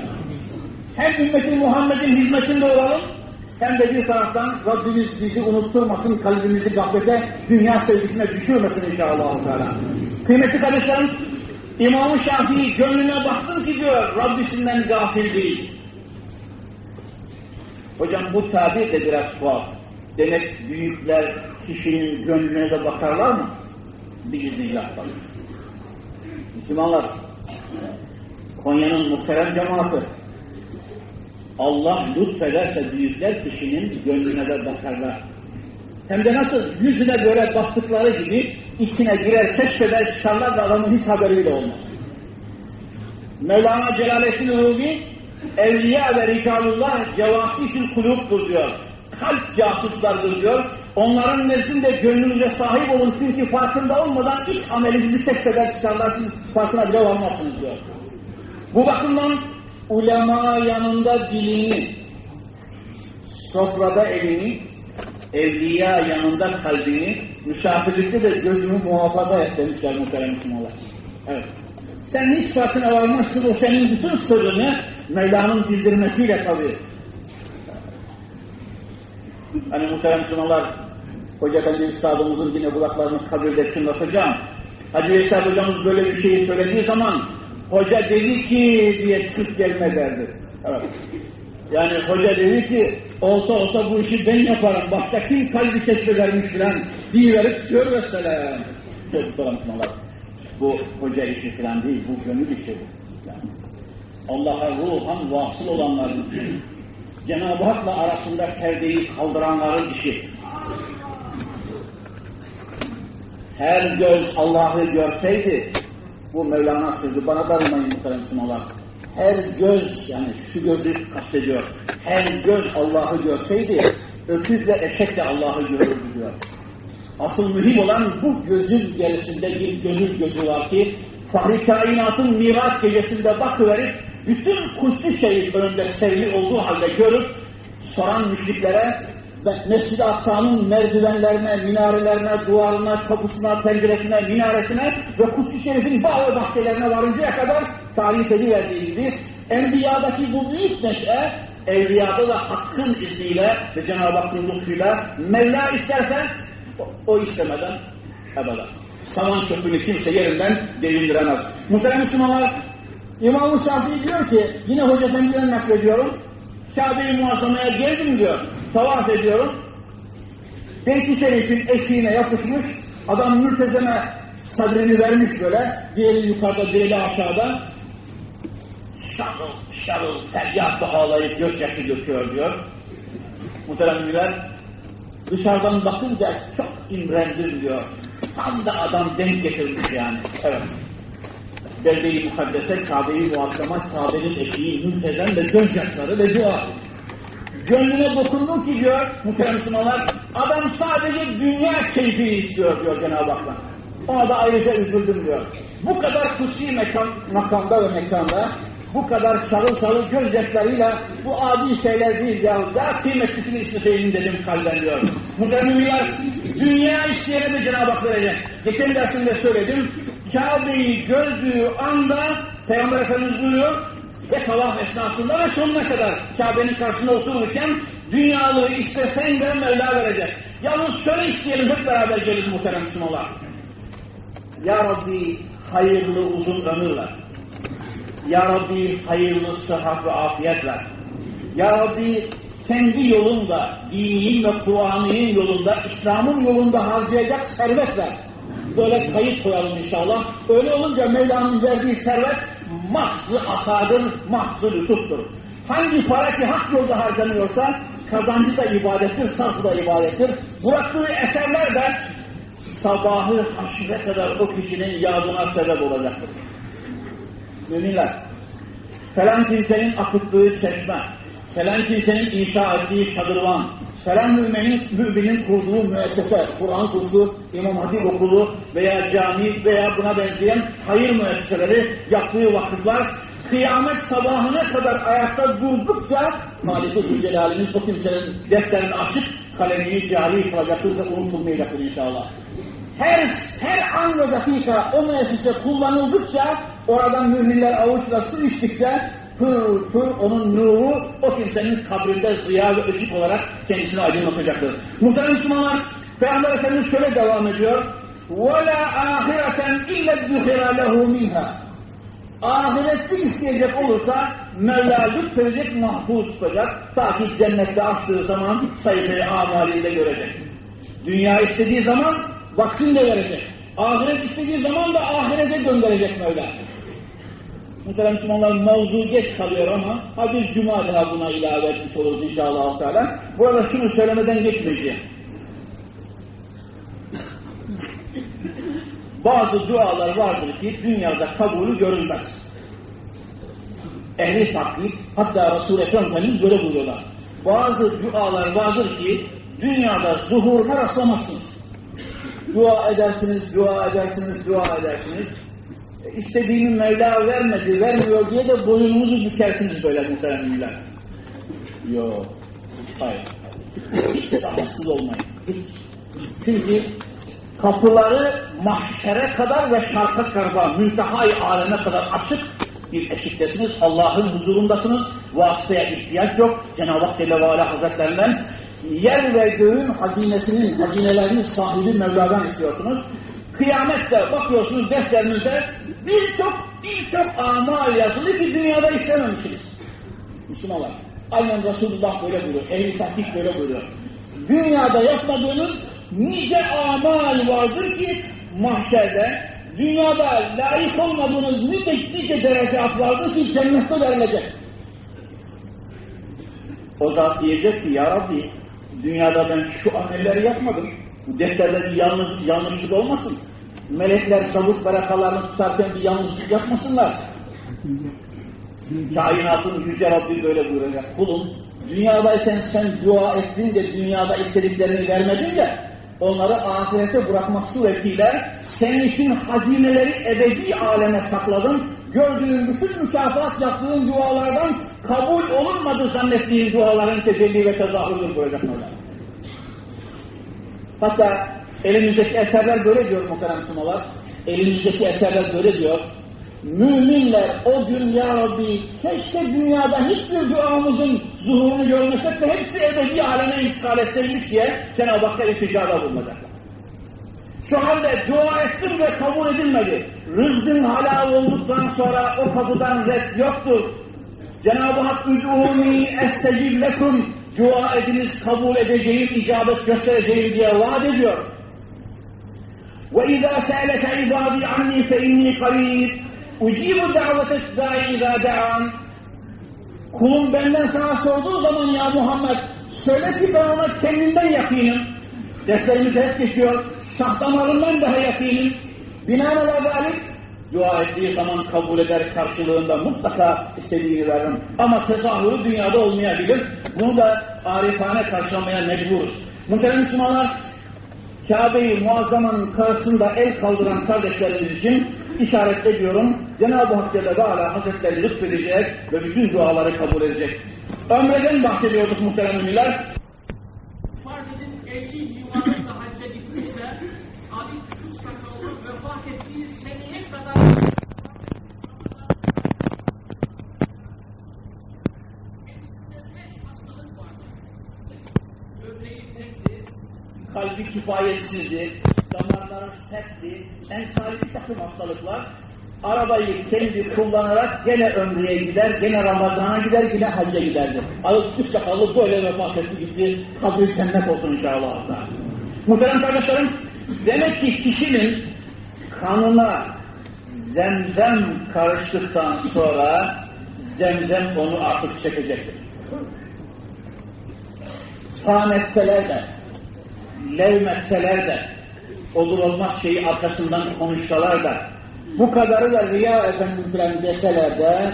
Hem ümmeti Muhammed'in hizmetinde olalım, hem de bir taraftan Rabbimiz bizi unutturmasın, kalbimizi gaflete, dünya sevgisine düşürmesin inşallah. Teala. Kıymetli kardeşlerim, İmam-ı Şafii gönlüne baktın ki diyor, Rabbisinden gafil değil. Hocam bu tabir de biraz tuhaf. Demek büyükler kişinin gönlüne de bakarlar mı? Biiznillah tabii. Müslümanlar, Konya'nın muhterem cemaati, Allah lütfederse büyükler kişinin gönlüne de bakarlar. Hem de nasıl yüzüne böyle baktıkları gibi içine girer, keşfeder, çıkarlar da adamın hiç haberiyle olmaz. Mevlana Celaleddin Rumi evliya ve rikalullah cevasişül kuluptur diyor. Kalp casuslardır diyor. Onların nezdinde gönlünüze sahip olun çünkü farkında olmadan ilk amelinizi keşfeder çıkarlarsınız, farkına bile varmazsınız diyor. Bu bakımdan ulema yanında dilini, sofrada elini, evliya yanında kalbini, misafirlikte de gözünü muhafaza et demişler muhterem Müslümanlar. Evet. Sen hiç farkına varmazsın, o senin bütün sırrını Mevla'nın bildirmesiyle tabii. Hani muhterem Müslümanlar, Hoca Efendi Üstadımızın yine kulaklarını kabirde çınlatacağım. Hacı Veysel hocamız böyle bir şeyi söylediği zaman hoca dedi ki diye çıkıp gelme derdi. Evet. Yani hoca dedi ki olsa olsa bu işi ben yaparım. Başka kim kalbi keşfedermiş filan diye verip çıkıyor. Çok soran Müslümanlar. Bu hoca işi filan değil, bu gönül işi. Allah'a ruhan vasıl olanların, Cenab-ı Hak'la arasında perdeyi kaldıranların işi. Her göz Allah'ı görseydi, bu Mevlana sözü bana darılmayın muhterem Müslümanlar. Her göz, yani şu gözü kastediyor, her göz Allah'ı görseydi, öküzle eşek de Allah'ı görürdü diyor. Asıl mühim olan bu gözün gerisinde bir gönül gözü var ki, Fahri kainatın mirat gecesinde bakıverip, bütün kutsu şeyin önünde serili olduğu halde görüp, soran müşriklere, Mescid-i Aksa'nın merdivenlerine, minarelerine, duvarına, kapısına, penceresine, minaresine ve Kutsu Şerif'in bağ ve bahçelerine varıncaya kadar tarif ediverdiği gibi Enbiya'daki bu büyük neşe evliyada da hakkın izniyle ve Cenab-ı Hakk'ın lütfuyla Mevla isterse o, o istemeden ebeden. Saman çöpünü kimse yerinden devindiremez. Muhterem Müslümanlar İmam-ı Şafii diyor ki yine Hoca Efendi'den naklediyorum Kabe-i Muazzama'ya geldim diyor tavaf ediyorum. Beyt-i Şerif'in eşiğine yapışmış, adam mültezeme sadrini vermiş böyle, diğeri yukarıda, diğeri aşağıda. Şarıl, şarıl, feryatla ağlayıp gözyaşı döküyor diyor. Muhteremliler, dışarıdan bakınca çok imrendim diyor. Tam da adam denk getirmiş yani. Evet. Belde-i Mukaddes'e, Kabe-i Muazzama, Kabe'nin eşiği, mültezem ve gözyaşları ve dua. Gönlüne dokundu ki diyor Müslümanlar, adam sadece dünya keyfi istiyor diyor Cenab-ı Hak'tan. Ona da ayrıca üzüldüm diyor. Bu kadar kutsi mekan, makamda ve mekanda, bu kadar sarıl sarıl gözyaşlarıyla bu adi şeyler değil ya, daha kıymetlisini isteseydim dedim kalben diyor. Muhterem müminler, dünya isteyene de Cenab-ı Hak verecek. Geçen dersimde söyledim, Kabe'yi gördüğü anda Peygamber Efendimiz buyuruyor, ve tavaf esnasında ve sonuna kadar Kabe'nin karşısında otururken dünyalığı istesen de Mevla verecek. Yalnız şöyle isteyelim hep beraber gelin muhterem Müslümanlar. Ya Rabbi hayırlı uzun ömür. Ya Rabbi hayırlı sıhhat ve afiyet ver. Ya Rabbi kendi yolunda, dinin ve Kur'an'ın yolunda, İslam'ın yolunda harcayacak servet ver. Böyle kayıt koyalım inşallah. Öyle olunca Mevla'nın verdiği servet mahzı atadır, mahzı lütuftur. Hangi para ki hak yolda harcanıyorsa kazancı da ibadettir, sarfı da ibadettir. Bıraktığı eserler de sabahı haşire kadar o kişinin yadına sebep olacaktır. Müminler, falan kimsenin akıttığı çeşme, falan kimsenin inşa ettiği şadırvan, falan müminin, müminin kurduğu müessese, Kur'an kursu, İmam Hatip okulu veya cami veya buna benzeyen hayır müesseseleri, yaptığı vakıflar, kıyamet sabahına kadar ayakta durdukça Malik-i Zülcelal'imiz o kimsenin defterini açıp kalemini cari kılacaktır ve unutulmayacaktır inşallah. Her, her an ve dakika o müessese kullanıldıkça oradan müminler avuçla su içtikçe pır pır onun nuru o kimsenin kabrinde ziya ve ışık olarak kendisini aydınlatacaktır. Muhterem Müslümanlar, Peygamber Efendimiz şöyle devam ediyor. وَلَا آخِرَةً اِلَّا الدُّخِرَ لَهُ مِنْهَا Ahirette isteyecek olursa Mevla lütfedecek, mahfuz tutacak. Ta ki cennette açtığı zaman sayfayı amaliyle görecek. Dünya istediği zaman vaktinde verecek. Ahiret istediği zaman da ahirete gönderecek Mevla. Muhterem Müslümanlar mevzu geç kalıyor ama ha bir cuma daha buna ilave etmiş oluruz inşallah. Teala. Burada şunu söylemeden geçmeyeceğim. Bazı dualar vardır ki dünyada kabulü görülmez. Ehli taklit, hatta Resul-i Ekrem Efendimiz böyle buyuruyorlar. Bazı dualar vardır ki dünyada zuhuruna rastlamazsınız. Dua edersiniz, dua edersiniz, dua edersiniz. İstediğimi Mevla vermedi, vermiyor diye de boyununuzu bükersiniz böyle muhteremler. Yok, hayır. Hiç rahatsız olmayın. Çünkü kapıları mahşere kadar ve şarka karba, müntehai aleme kadar açık bir eşiktesiniz. Allah'ın huzurundasınız. Vasıtaya ihtiyaç yok. Cenab-ı Hak Celle ve Hazretlerinden yer ve göğün hazinesinin, hazinelerinin sahibi Mevla'dan istiyorsunuz. Kıyamette bakıyorsunuz defterinizde birçok birçok amal yazılı ki dünyada işlememişsiniz. Müslümanlar. Aynen Resulullah böyle buyuruyor. Ehli tahkik böyle buyuruyor. Dünyada yapmadığınız nice amal vardır ki mahşerde dünyada layık olmadığınız nice, nice derecat vardır ki cennette verilecek. O zat diyecek ki ya Rabbi dünyada ben şu amelleri yapmadım. Bu defterde bir yanlış, yanlışlık olmasın. Melekler savuk barakalarını tutarken bir yanlışlık yapmasınlar. Kainatın yüce Rabbi böyle buyuracak. Kulum dünyadayken sen dua ettin de dünyada istediklerini vermedin ya onları ahirete bırakmak suretiyle senin için hazineleri ebedi aleme sakladım. Gördüğün bütün mükafat yaptığın dualardan kabul olunmadı zannettiğin duaların tecelli ve tezahürüdür buyuracak Mevla. Hatta elimizdeki eserler böyle diyor muhterem Müslümanlar. Elimizdeki eserler böyle diyor. Müminler o gün ya Rabbi keşke dünyada hiçbir duamızın zuhurunu görmesek de hepsi ebedi aleme intikal etseymiş diye Cenab-ı Hakk'a ilticada bulunacaklar. Şu halde dua ettim ve kabul edilmedi. Rızkın halal olduktan sonra o kapıdan red yoktur. Cenab-ı Hak üdûni estecib lekum dua ediniz kabul edeceğim, icabet göstereceğim diye vaat ediyor. وَإِذَا سَأَلَكَ عِبَادِي عَنِّي فَإِنِّي قَرِيبٌ اُجِيبُ دَعْوَةَ الدَّاعِ اِذَا دَعَانِ Kulum benden sana sorduğu zaman ya Muhammed söyle ki ben ona kendimden yakınım. Defterimizde hep geçiyor. Şah damarından daha yakınım. Binaenaleyh zalik dua ettiği zaman kabul eder karşılığında mutlaka istediğini veririm. Ama tezahürü dünyada olmayabilir. Bunu da arifane karşılamaya mecburuz. Muhterem Müslümanlar, Kabe-i Muazzama'nın karşısında el kaldıran kardeşlerimiz için işaret ediyorum. Cenab-ı Hak Celle ve Ala Hazretleri lütfedecek ve bütün duaları kabul edecek. Ömreden bahsediyorduk muhterem ünlüler. Farz edin 50 civarında hacca gitmişse abi şu sakallı vefat ettiği seneye kadar hastalık vardı. Böbreği tekti, kalbi kifayetsizdi, damarları sertti, ensari bir takım hastalıklar. Arabayı kendi kullanarak gene ömreye gider, gene Ramazan'a gider, gene hacca giderdi. Alıp küçük sakallı böyle vefat etti gitti. Kabri cennet olsun inşallah. Muhterem kardeşlerim, demek ki kişinin kanına zemzem karıştıktan sonra zemzem onu artık çekecektir. Fan etseler de, levmetseler de, olur olmaz şeyi arkasından konuşsalar da, bu kadarı da riya efendim filan deseler de,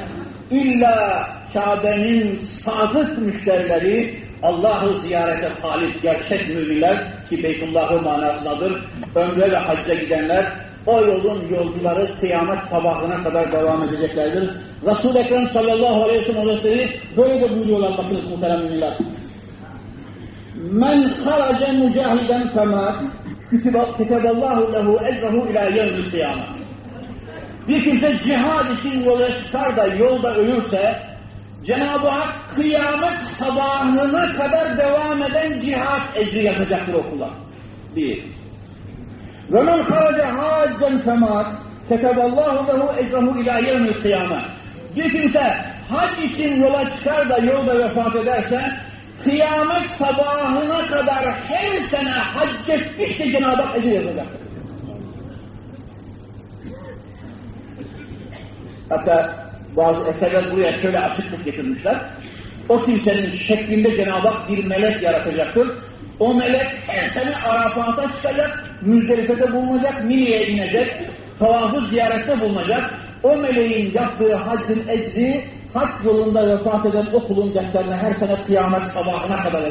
illa Kabe'nin sadık müşterileri, Allah'ı ziyarete talip gerçek müminler ki Beytullah'ı manasındadır, ömre ve hacca gidenler, o yolun yolcuları kıyamet sabahına kadar devam edeceklerdir. Resul-i Ekrem sallallahu aleyhi ve sellem böyle de buyuruyorlar bakınız muhterem müminler. Men haraca mücahiden femat küteballahu lehu ecrahu ila yevmil kıyamet. Bir kimse cihad için yola çıkar da yolda ölürse Cenab-ı Hak kıyamet sabahına kadar devam eden cihat ecri yazacaktır okula. Bir. Ve men haraca haccen femat keteballahu lehu ecrahu ila yevmil kıyamet. Bir kimse hac için yola çıkar da yolda vefat ederse kıyamet sabahına kadar her sene hac etmiş de Cenab-ı Hak ecir yazacaktır. Hatta bazı eserler buraya şöyle açıklık getirmişler. O kimsenin şeklinde Cenab-ı Hak bir melek yaratacaktır. O melek her sene Arafat'a çıkacak, Müzdelife'de bulunacak, Mini'ye inecek, tavafı ziyarette bulunacak. O meleğin yaptığı haccın ecri hac yolunda vefat eden o kulun defterine her sene kıyamet sabahına kadar.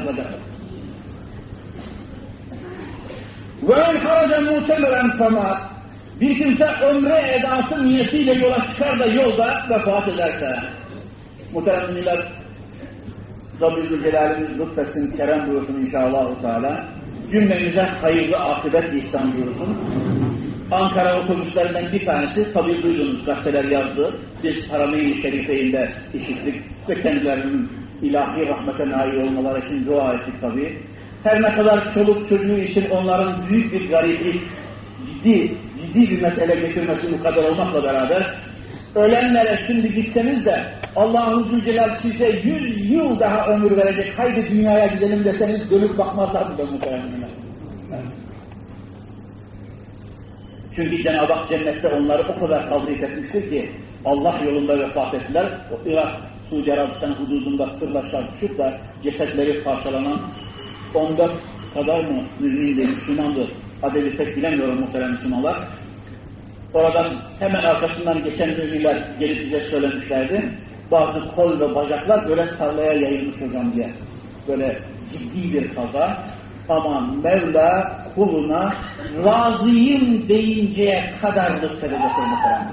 Ve en haraca mutemelen femat bir kimse ömre edası niyetiyle yola çıkar da yolda vefat ederse muhterem ünlüler Rabbi Zülcelal'imiz lütfetsin, kerem buyursun inşallah Teala. Cümlemize hayırlı akıbet ihsan buyursun. Ankara otobüslerinden bir tanesi, tabi duydunuz gazeteler yazdı. Biz Harameyn-i Şerife'inde işittik ve kendilerinin ilahi rahmete nail olmaları için dua ettik tabi. Her ne kadar çoluk çocuğu için onların büyük bir gariplik, ciddi, ciddi bir mesele getirmesi bu kadar olmakla beraber ölenlere şimdi gitseniz de Allah-u Zülcelal size yüz yıl daha ömür verecek, haydi dünyaya gidelim deseniz dönüp bakmazlar bile muhtemelen. Çünkü Cenab-ı Hak cennette onları o kadar tazrik etmiştir ki Allah yolunda vefat ettiler. O Irak, Suudi Arabistan hududunda çarpışıp da cesetleri parçalanan 14 kadar mı mümindi, Müslümandı. Adedi pek bilemiyorum muhterem Müslümanlar. Oradan hemen arkasından geçen müminler gelip bize söylemişlerdi. Bazı kol ve bacaklar böyle tarlaya yayılmış hocam diye. Böyle ciddi bir kaza. Ama Mevla kuluna razıyım deyinceye kadar lütfedecektir muhterem.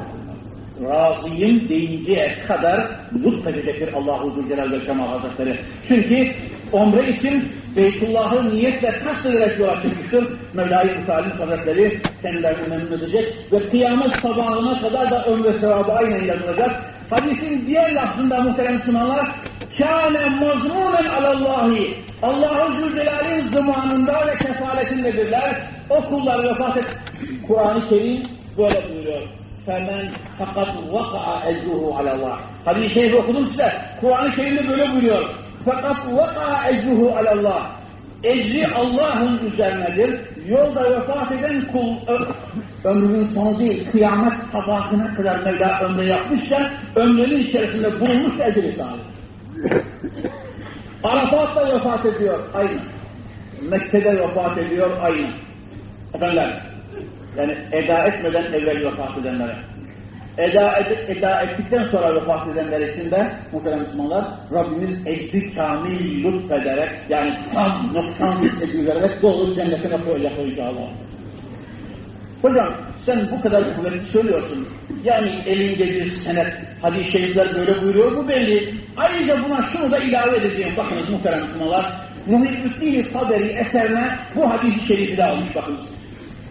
Razıyım deyinceye kadar lütfedecektir Allah-u Zülcelal ve Kemal Hazretleri. Çünkü omre için Beytullah'ı niyetle kastederek yola çıkmıştır. Mevla-i Mutalib Hazretleri kendilerini memnun edecek ve kıyamet sabahına kadar da ömre sevabı aynen yazılacak. Hadisin diğer lafzında muhterem Müslümanlar kâne mazmunen alallahi Allah-u Zülcelal'in zamanında ve kefaletindedirler. O kullar vefat et. Kur'an-ı Kerim böyle buyuruyor. Femen fakat vaka'a ecruhu alallah. Hadis-i şerif okudum size. Kur'an-ı Kerim'de böyle buyuruyor. Fakat vaka'a ecruhu alallah. Ecri Allah'ın üzerinedir. Yolda vefat eden kul ömrünün sonu değil, kıyamet sabahına kadar Mevla ömrü yapmışken ömrünün içerisinde bulunmuş ecri sahibi. Arafat'ta vefat ediyor aynı. Mekke'de vefat ediyor aynı. Efendim, yani eda etmeden evvel vefat edenlere. Eda, ed eda ettikten sonra vefat edenler için de muhterem Müslümanlar Rabbimiz ecri kamil lütfederek yani tam noksansız ecri vererek doğru cennetine koyacak inşallah. Hocam sen bu kadar kuvvetli söylüyorsun. Yani elinde bir senet, hadis-i böyle buyuruyor bu belli. Ayrıca buna şunu da ilave edeceğim. Bakınız muhterem Müslümanlar. Muhibbüddin Taberi eserine bu hadis-i şerifi de almış bakınız.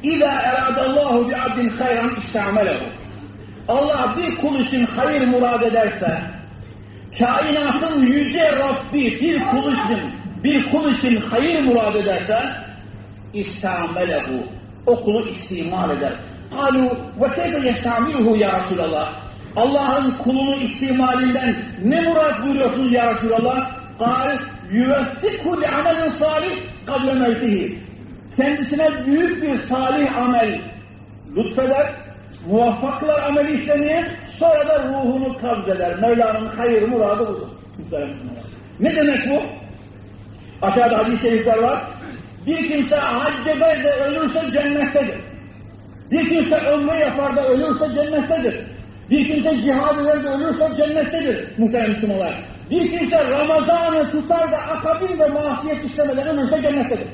İza eradallahu bi abdin hayran istamelehu. Allah bir kul için hayır murad ederse, kainatın yüce Rabbi bir kul için, bir kul için hayır murad ederse, istamelehu. O istimal eder. Ve keyfe yestamiluhu ya Resulallah. Allah'ın kulunu istimalinden ne murad buyuruyorsunuz ya Resulallah? Yüveffikhu li amelin salih kable mevtihi. Kendisine büyük bir salih amel lütfeder, muvaffak kılar ameli işlemeye, sonra da ruhunu kabzeder. Mevla'nın hayır muradı budur. Ne demek bu? Aşağıda hadis-i şerifler var. Bir kimse hac eder de ölürse cennettedir. Bir kimse ömre yapar da ölürse cennettedir. Bir kimse cihad eder de ölürse cennettedir muhterem Müslümanlar. Bir kimse Ramazan'ı tutar da akabinde masiyet işlemeden ölürse cennettedir.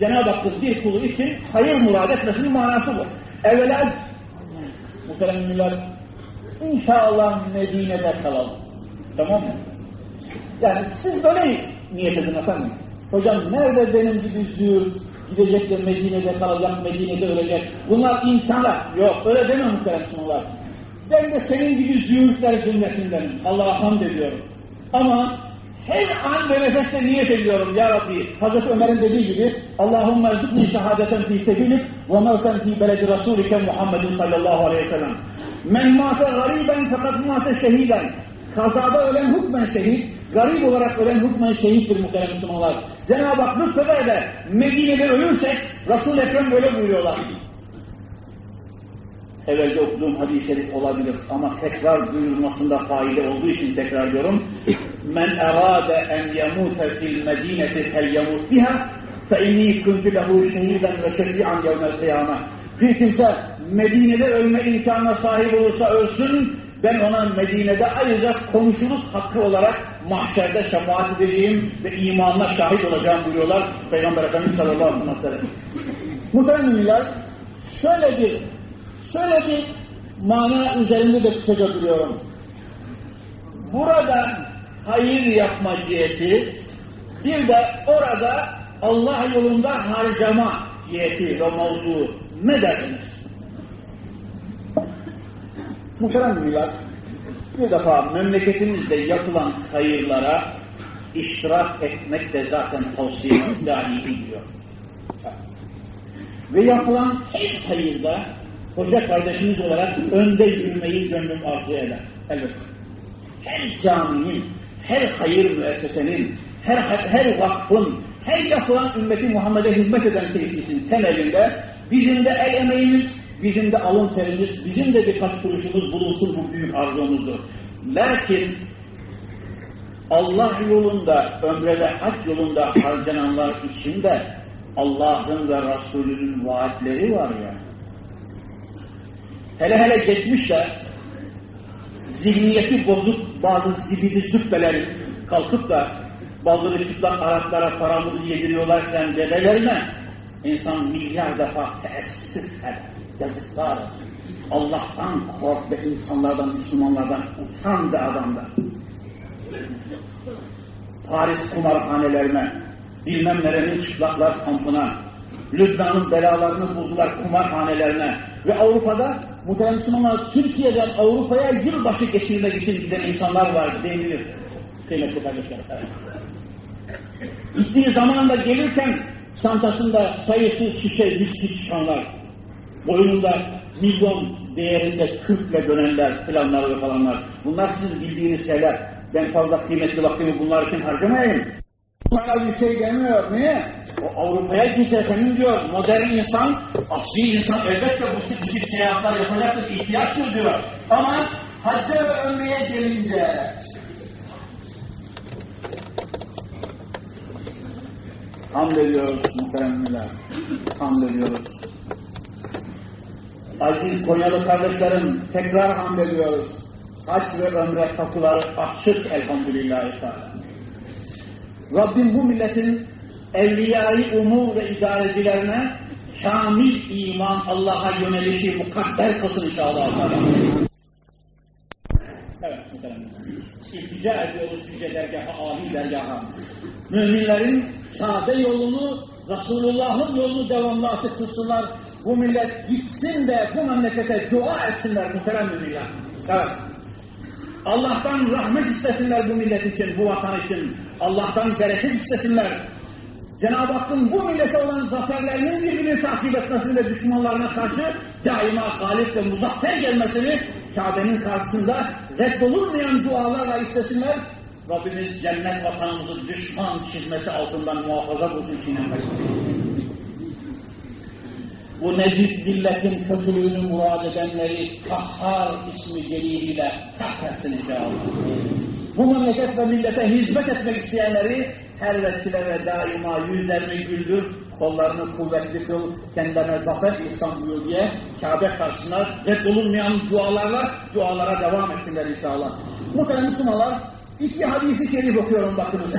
Cenab-ı Hakk'ın bir kulu için hayır murad etmesinin manası bu. Evvela muhterem müminler inşallah Medine'de kalalım. Tamam mı? Yani siz böyle niyet edin efendim. Hocam nerede benim gibi züğürt gidecek de Medine'de kalacak, Medine'de ölecek. Bunlar imkanlar. Yok öyle deme muhterem Müslümanlar. Ben de senin gibi züğürtler cümlesindenim. Allah'a hamd ediyorum. Ama her an ve nefeste niyet ediyorum ya Rabbi. Hazreti Ömer'in dediği gibi Allahümme erzukni şehadeten fi sebilik ve mevten fi beledi Rasulike Muhammedin sallallahu aleyhi ve sellem. Men mâte gariben fakat mâte şehiden. Kazada ölen hükmen şehit, garip olarak ölen hükmen şehittir muhterem Müslümanlar. Cenab-ı Hak lütfeder de Medine'de ölürsek Resul-i Ekrem böyle buyuruyorlar. Evvelce okuduğum hadis-i olabilir ama tekrar duyulmasında fayda olduğu için tekrar diyorum. Men erade en yemute fil medineti fel yemut biha fe inni kuntu lehu şehiden ve şefi'an yevmel kıyame. Bir kimse Medine'de ölme imkanına sahip olursa ölsün, ben ona Medine'de ayrıca komşuluk hakkı olarak mahşerde şefaat edeceğim ve imanla şahit olacağım buyuruyorlar Peygamber Efendimiz sallallahu aleyhi ve sellem. Muhterem müminler, şöyle bir, şöyle bir mana üzerinde de kısaca duruyorum. Burada hayır yapma ciheti, bir de orada Allah yolunda harcama ciheti ve mevzu ne dersiniz? Muhterem müminler, bir defa memleketimizde yapılan hayırlara iştirak etmek de zaten tavsiyemiz dahi gidiyor. Ve yapılan her hayırda hoca kardeşimiz olarak önde yürümeyi gönlüm arzu eder. Elbette. Her caminin, her hayır müessesenin, her, her vakfın, her yapılan ümmeti Muhammed'e hizmet eden tesisin temelinde Bizim de el emeğimiz, bizim de alın terimiz, bizim de birkaç kuruşumuz bulunsun bu büyük arzumuzdur. Lakin Allah yolunda, ömre ve hac yolunda harcananlar için de Allah'ın ve Resulünün vaatleri var ya. Hele hele geçmişte zihniyeti bozuk bazı zibidi züppelerin kalkıp da baldırı çıplak Araplara paramızı yediriyorlarken dedelerine insan milyar defa teessüf eder. Yazıklar. Allah'tan kork ve insanlardan, Müslümanlardan utan be adamlar. Paris kumarhanelerine, bilmem nerenin çıplaklar kampına, Lübnan'ın belalarını buldular kumarhanelerine ve Avrupa'da muhtemelen Müslümanlar Türkiye'den Avrupa'ya yılbaşı geçirmek için giden insanlar var denilir. Kıymetli kardeşler. Gittiği zaman da gelirken çantasında sayısız şişe viski çıkanlar, boynunda milyon değerinde kırkla dönenler, planlar ve falanlar. Bunlar sizin bildiğiniz şeyler. Ben fazla kıymetli vaktimi bunlar için harcamayayım. Bana bir şey demiyor. Niye? O Avrupa'ya gitse efendim diyor, modern insan, asli insan elbette bu tip seyahatler yapacaktır, ihtiyaçtır diyor. Ama hacca ve ömreye gelince hamd ediyoruz muhteremler, hamd ediyoruz. Aziz Konyalı kardeşlerim, tekrar hamd ediyoruz. Hac ve ömre kapıları açık elhamdülillahi teala. Rabbim bu milletin evliyayı umur ve idarecilerine kamil iman Allah'a yönelişi mukadder kılsın inşallah. Evet. İltica ediyoruz yüce dergaha, âli dergaha. Müminlerin sade yolunu, Resulullah'ın yolunu devamlı açık kılsınlar. Bu millet gitsin de bu memlekete dua etsinler muhterem müminler. Evet. Allah'tan rahmet istesinler bu millet için, bu vatan için. Allah'tan bereket istesinler. Cenab-ı Hakk'ın bu millete olan zaferlerinin birbirini takip etmesini ve düşmanlarına karşı daima galip ve muzaffer gelmesini Kabe'nin karşısında reddolunmayan dualarla istesinler. Rabbimiz cennet vatanımızı düşman çizmesi altından muhafaza bulsun Bu nezih milletin kötülüğünü murad edenleri Kahhar ismi celiliyle kahretsin inşallah. Bu memleket ve millete hizmet etmek isteyenleri her vesile ve daima yüzlerini güldür, kollarını kuvvetli kıl, kendine zafer ihsan buyur diye Kabe karşısına reddolunmayan dualarla dualara devam etsinler inşallah. Muhterem Müslümanlar, iki hadisi şerif okuyorum bakınız.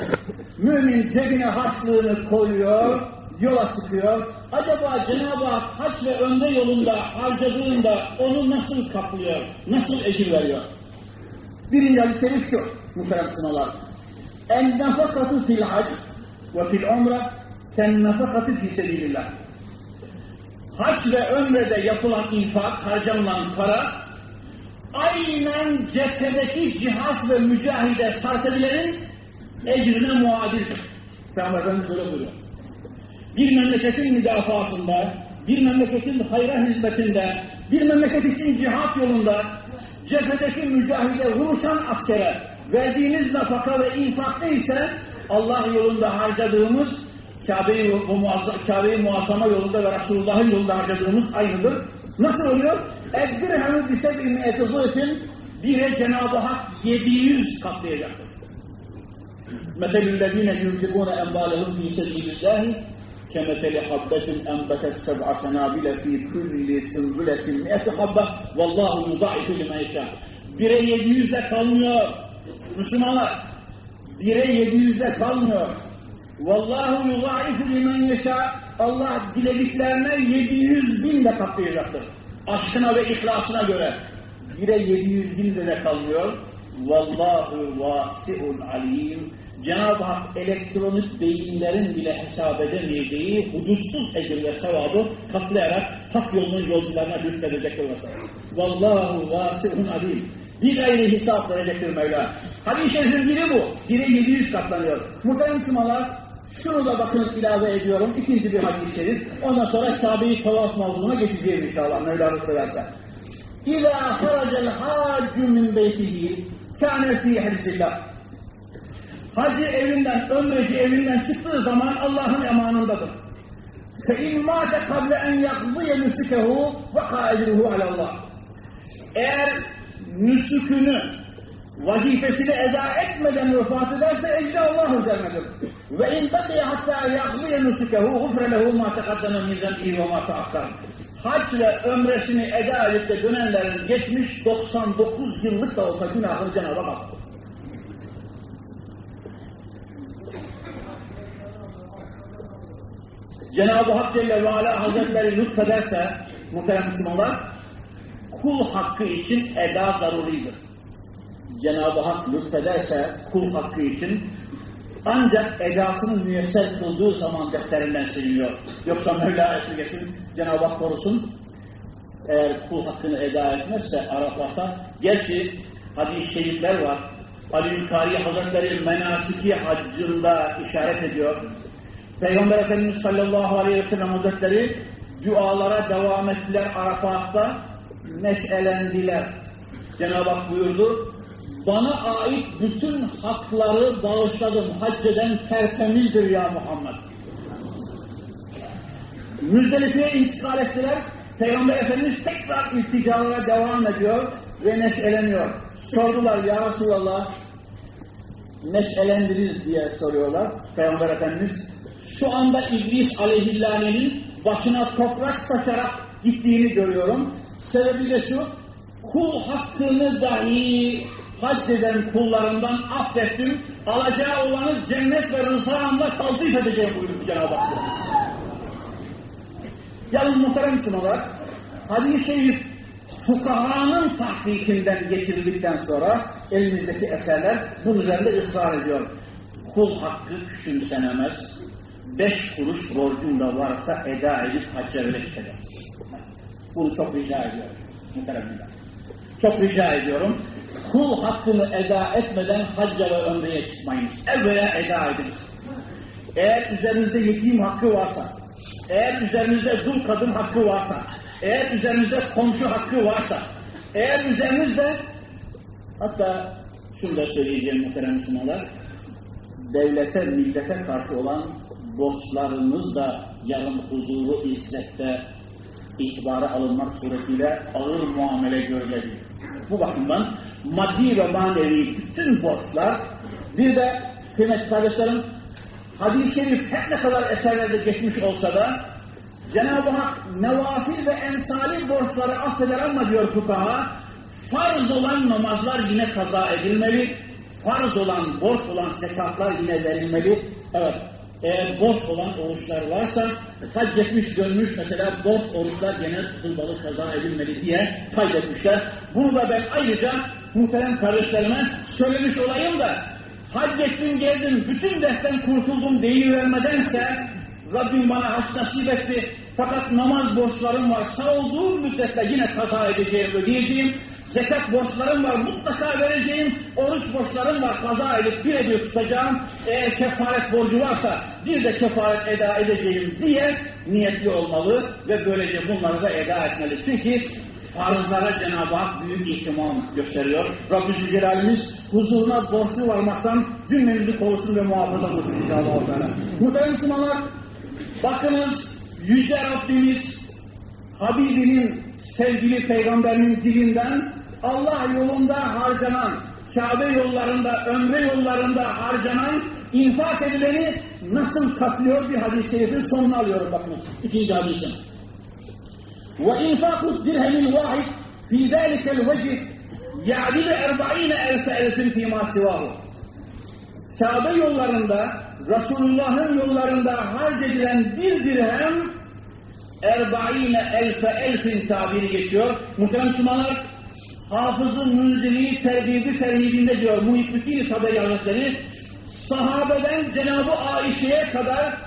Mümin cebine harçlığını koyuyor, yola çıkıyor. Acaba Cenab-ı Hak haç ve önde yolunda harcadığında onu nasıl kaplıyor, nasıl ecir veriyor? Birinci hadis-i şerif şu, muhterem Müslümanlar. En nefakatu fil hac ve fil umre sen nefakatu fi sebilillah. Hac ve ömrede yapılan infak, harcanılan para aynen cephedeki cihat ve mücahide sarf edilenin ecrine muadildir. Peygamber Efendimiz öyle buyuruyor. Bir memleketin müdafasında, bir memleketin hayra hizmetinde, bir memleket için cihat yolunda cephedeki mücahide vuruşan askere verdiğiniz nafaka ve infakta ise Allah yolunda harcadığımız Kabe'yi Kabe muazzama yolunda ve Resulullah'ın yolunda harcadığımız aynıdır. Nasıl oluyor? Eddirhemü biseb'in etizifin bire Cenab-ı Hak 700 katlayacaktır. Metelüllezine yunfikune enbalehum fi sebilillahi كمثل حبة أنبتت سبع سنابل في كل سنبلة مئة حبة والله يضاعف لمن يشاء. Bire 700'de kalmıyor. Müslümanlar bire 700'de kalmıyor. Vallahu yudaifu limen yeşâ. Allah dilediklerine 700 bin de katlayacaktır. Aşkına ve ihlasına göre. Bire 700 bin de, de kalmıyor. Vallahu vasi'un alim. Cenab-ı Hak elektronik beyinlerin bile hesap edemeyeceği hudutsuz ecir ve sevabı katlayarak hak yolunun yolcularına lütfedecektir mesela. Vallahu vasi'un alim. Bir gayri hesap verecektir Mevla. Hadis-i şerifin biri bu. Biri 700 katlanıyor. Müslümanlar şunu da bakınız ilave ediyorum. İkinci bir hadis-i şerif. Ondan sonra Kabe'yi tavaf mavzuna geçeceğiz inşallah Mevla lütfederse. İzâ haracel hâccu min beytihi kâne fî hadisillah. Hacı evinden, ömreci evinden çıktığı zaman Allah'ın emanındadır. فَاِنْ مَاتَ قَبْلَ اَنْ يَقْضِيَ نُسُكَهُ وَقَائِدُهُ عَلَى اللّٰهِ Eğer nüsükünü, vazifesini eda etmeden vefat ederse ecri Allah üzerinedir. Ve in bakiye hatta yaqdiye nusukehu gufre lehu ma teqaddeme min zembihi ve ma teakkar. Hac ve ömresini eda edip de dönenlerin geçmiş 99 yıllık da olsa günahını Cenab-ı Cenab-ı Hak Celle ve Ala Hazretleri lütfederse muhterem Müslümanlar kul hakkı için eda zaruridir. Cenab-ı Hak lütfederse kul hakkı için ancak edasını müyesser kıldığı zaman defterinden siliniyor. Yoksa Mevla esirgesin, Cenab-ı Hak korusun. Eğer kul hakkını eda etmezse Arafat'ta, gerçi hadis-i şerifler var. Ali Ülkari Hazretleri menasiki haccında işaret ediyor. Peygamber Efendimiz sallallahu aleyhi ve sellem Hazretleri dualara devam ettiler Arafat'ta, neşelendiler. Cenab-ı Hak buyurdu, bana ait bütün hakları bağışladım, hacceden tertemizdir ya Muhammed. Müzdelife'ye intikal ettiler, Peygamber Efendimiz tekrar ilticalara devam ediyor ve neşeleniyor. Sordular ya Resulallah, neşelendiniz diye soruyorlar. Peygamber Efendimiz şu anda İblis aleyhillanenin başına toprak saçarak gittiğini görüyorum. Sebebi de şu, kul hakkını dahi hac eden kullarından affettim. Alacağı olanı cennet ve rızamla taltif edeceğim buyurdu Cenab-ı Hak. Yalnız muhterem Müslümanlar, hadis-i şerif fukahanın tahkikinden getirildikten sonra elimizdeki eserler bunun üzerinde ısrar ediyor. Kul hakkı küçümsenemez. Beş kuruş borcun da varsa eda edip hacca öyle edersin. Bunu çok rica ediyorum. Muhteremler. Çok rica ediyorum. Kul hakkını eda etmeden hacca ve ömreye çıkmayınız. Evvela eda ediniz. Eğer üzerinizde yetim hakkı varsa, eğer üzerinizde dul kadın hakkı varsa, eğer üzerinizde komşu hakkı varsa, eğer üzerinizde hatta şunu da söyleyeceğim muhterem Müslümanlar, devlete, millete karşı olan borçlarınız da yarın huzuru, izzette itibara alınmak suretiyle ağır muamele görülebilir. Bu bakımdan maddi ve manevi bütün borçlar bir de kıymetli kardeşlerim hadis-i şerif her ne kadar eserlerde geçmiş olsa da Cenab-ı Hak nevafil ve emsali borçları affeder ama diyor fukaha farz olan namazlar yine kaza edilmeli farz olan, borç olan zekatlar yine verilmeli. Evet, eğer borç olan oruçlar varsa, hac etmiş dönmüş mesela borç oruçlar gene tutulmalı, kaza edilmeli diye kaydetmişler. Bunu da ben ayrıca muhterem kardeşlerime söylemiş olayım da, hac ettim geldim, bütün dertten kurtuldum deyivermedense, Rabbim bana hac nasip etti, fakat namaz borçlarım var, sağ olduğum müddetler yine kaza edeceğim, ödeyeceğim, zekat borçlarım var mutlaka vereceğim, oruç borçlarım var kaza edip birebir tutacağım, eğer kefaret borcu varsa bir de kefaret eda edeceğim diye niyetli olmalı ve böylece bunları da eda etmeli. Çünkü farzlara Cenab-ı Hak büyük ihtimam gösteriyor. Rabbi Zülcelal'imiz huzuruna borçlu varmaktan cümlemizi korusun ve muhafaza olsun inşallah. Muhterem Müslümanlar, bakınız Yüce Rabbimiz Habibinin sevgili peygamberinin dilinden Allah yolunda harcanan, Kabe yollarında, ömre yollarında harcanan, infak edileni nasıl katlıyor bir hadis-i şerifin sonunu alıyorum bakınız. İkinci hadisin. وَاِنْفَاقُ الدِّرْهَمِ الْوَاحِدِ فِي ذَٰلِكَ الْوَجِهِ يَعْدِلُ اَرْبَعِينَ اَلْفَ اَلْفٍ فِي مَا سِوَاهُ Kabe yollarında, Resulullah'ın yollarında harc edilen bir dirhem erbaine elfe elfin tabiri geçiyor. Muhterem Müslümanlar, Hafız-ı Münzili terbibi terhibinde diyor Muhitbüddin Taberi Hazretleri, sahabeden Cenab-ı Ayşe'ye kadar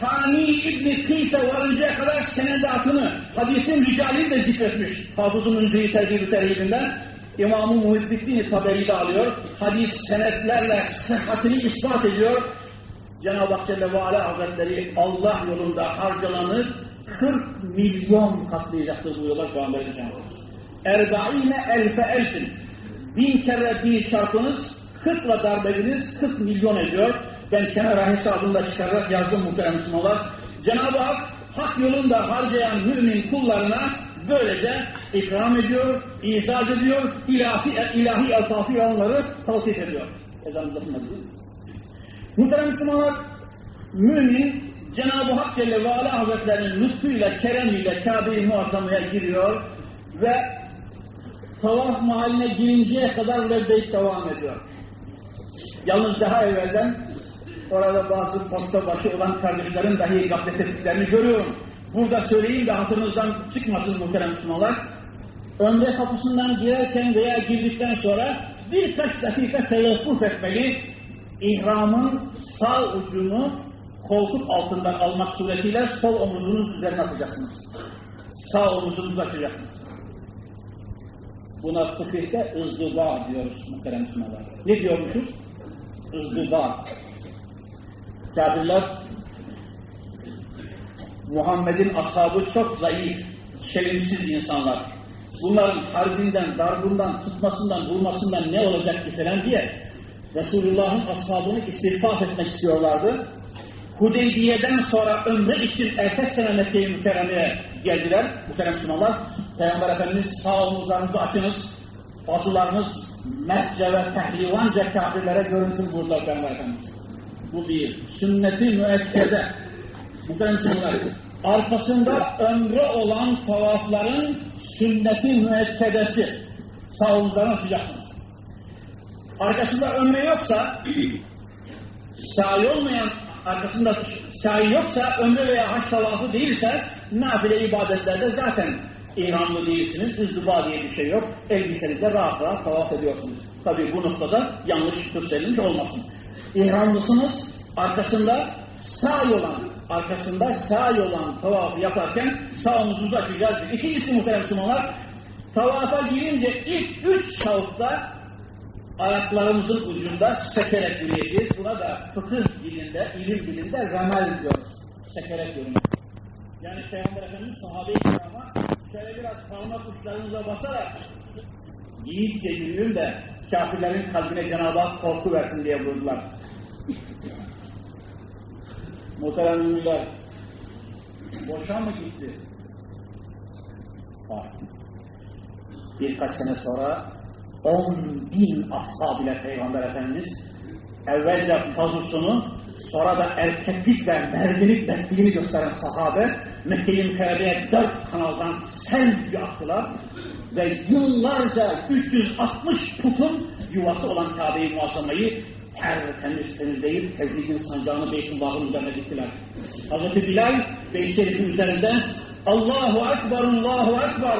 Hani İbni Kıyse varıncaya kadar senedatını, hadisin ricalini de zikretmiş. Hafız-ı Münzili terbibi terhibinden. İmam-ı Muhitbüddin Taberi de alıyor. Hadis senetlerle sıhhatini ispat ediyor. Cenab-ı Hak Celle ve Ala Hazretleri Allah yolunda harcananı 40 milyon katlayacaktır buyuruyorlar Peygamber Efendimiz. Erbaine elfe elfin. Bin kere bir çarpınız, 40 ile darbediniz 40 milyon ediyor. Ben kenara hesabında çıkararak yazdım muhterem Müslümanlar. Cenab-ı Hak hak yolunda harcayan mümin kullarına böylece ikram ediyor, izaz ediyor, ilahi, ilahi eltafı onları tavsiye ediyor. Ezan uzatmadı. Muhterem Müslümanlar, mümin Cenab-ı Hak Celle ve Ala Hazretleri'nin lütfuyla, keremiyle Kabe-i Muazzama'ya giriyor ve tavaf mahalline girinceye kadar lebbeyk devam ediyor. Yalnız daha evvelden orada bazı posta başı olan kardeşlerin dahi gaflet ettiklerini görüyorum. Burada söyleyeyim de hatırınızdan çıkmasın muhterem Müslümanlar. Önde kapısından girerken veya girdikten sonra birkaç dakika telaffuz etmeli. İhramın sağ ucunu koltuk altından almak suretiyle sol omuzunuz üzerine atacaksınız. Sağ omuzunuzu açacaksınız. Buna fıkıhta ızdıba diyoruz muhterem Müslümanlar. Ne diyormuşuz? ızdıba. Kafirler Muhammed'in ashabı çok zayıf, şelimsiz insanlar. Bunların harbinden, darbından, tutmasından, vurmasından ne olacak ki falan diye Resulullah'ın ashabını istifat etmek istiyorlardı. Hudeybiye'den sonra ömre için ertesi sene Mekke-i Mükerreme'ye geldiler. Muhterem Müslümanlar. Peygamber Efendimiz sağ omuzlarınızı açınız. Fazlalarınız mertçe ve tehlivanca kafirlere görünsün burada Peygamber Efendimiz. Bu bir sünneti müekkede. Muhterem Müslümanlar. Arkasında ömrü olan tavafların sünneti müekkedesi. Sağ omuzlarını açacaksınız. Arkasında ömrü yoksa sahi olmayan arkasında sahi yoksa ömrü veya haç tavafı değilse nafile ibadetlerde zaten İhramlı değilsiniz, ızdıba diye bir şey yok. Elbisenizde rahat rahat tavaf ediyorsunuz. Tabi bu noktada yanlış gösterilmiş olmasın. İhramlısınız, arkasında sağ olan, arkasında sağ olan tavafı yaparken sağ omuzunuzu açacağız. İkincisi muhterem Müslümanlar, tavafa girince ilk üç şavukta ayaklarımızın ucunda sekerek yürüyeceğiz. Buna da fıkıh dilinde, ilim dilinde remel diyoruz. Sekerek yürümek. Yani Peygamber Efendimiz sahabe-i kirama şöyle biraz parmak uçlarınıza basarak yiğitçe yürüyün de kafirlerin kalbine Cenab-ı Hak korku versin diye buyurdular. Muhterem ünlüler, boşa mı gitti? Bak, birkaç sene sonra 10 bin ashab ile Peygamber Efendimiz evvelce tazusunu sonra da erkeklik ve merdilik mertliğini gösteren sahabe Mekke-i Mükerreme'ye dört kanaldan sel gibi attılar ve yıllarca 360 putun yuvası olan Kabe-i Muazzama'yı tertemiz temizleyip tevhidin sancağını Beytullah'ın üzerine diktiler. Hazreti Bilal Beyt Şerif'in üzerinde Allahu Ekber, Allahu Ekber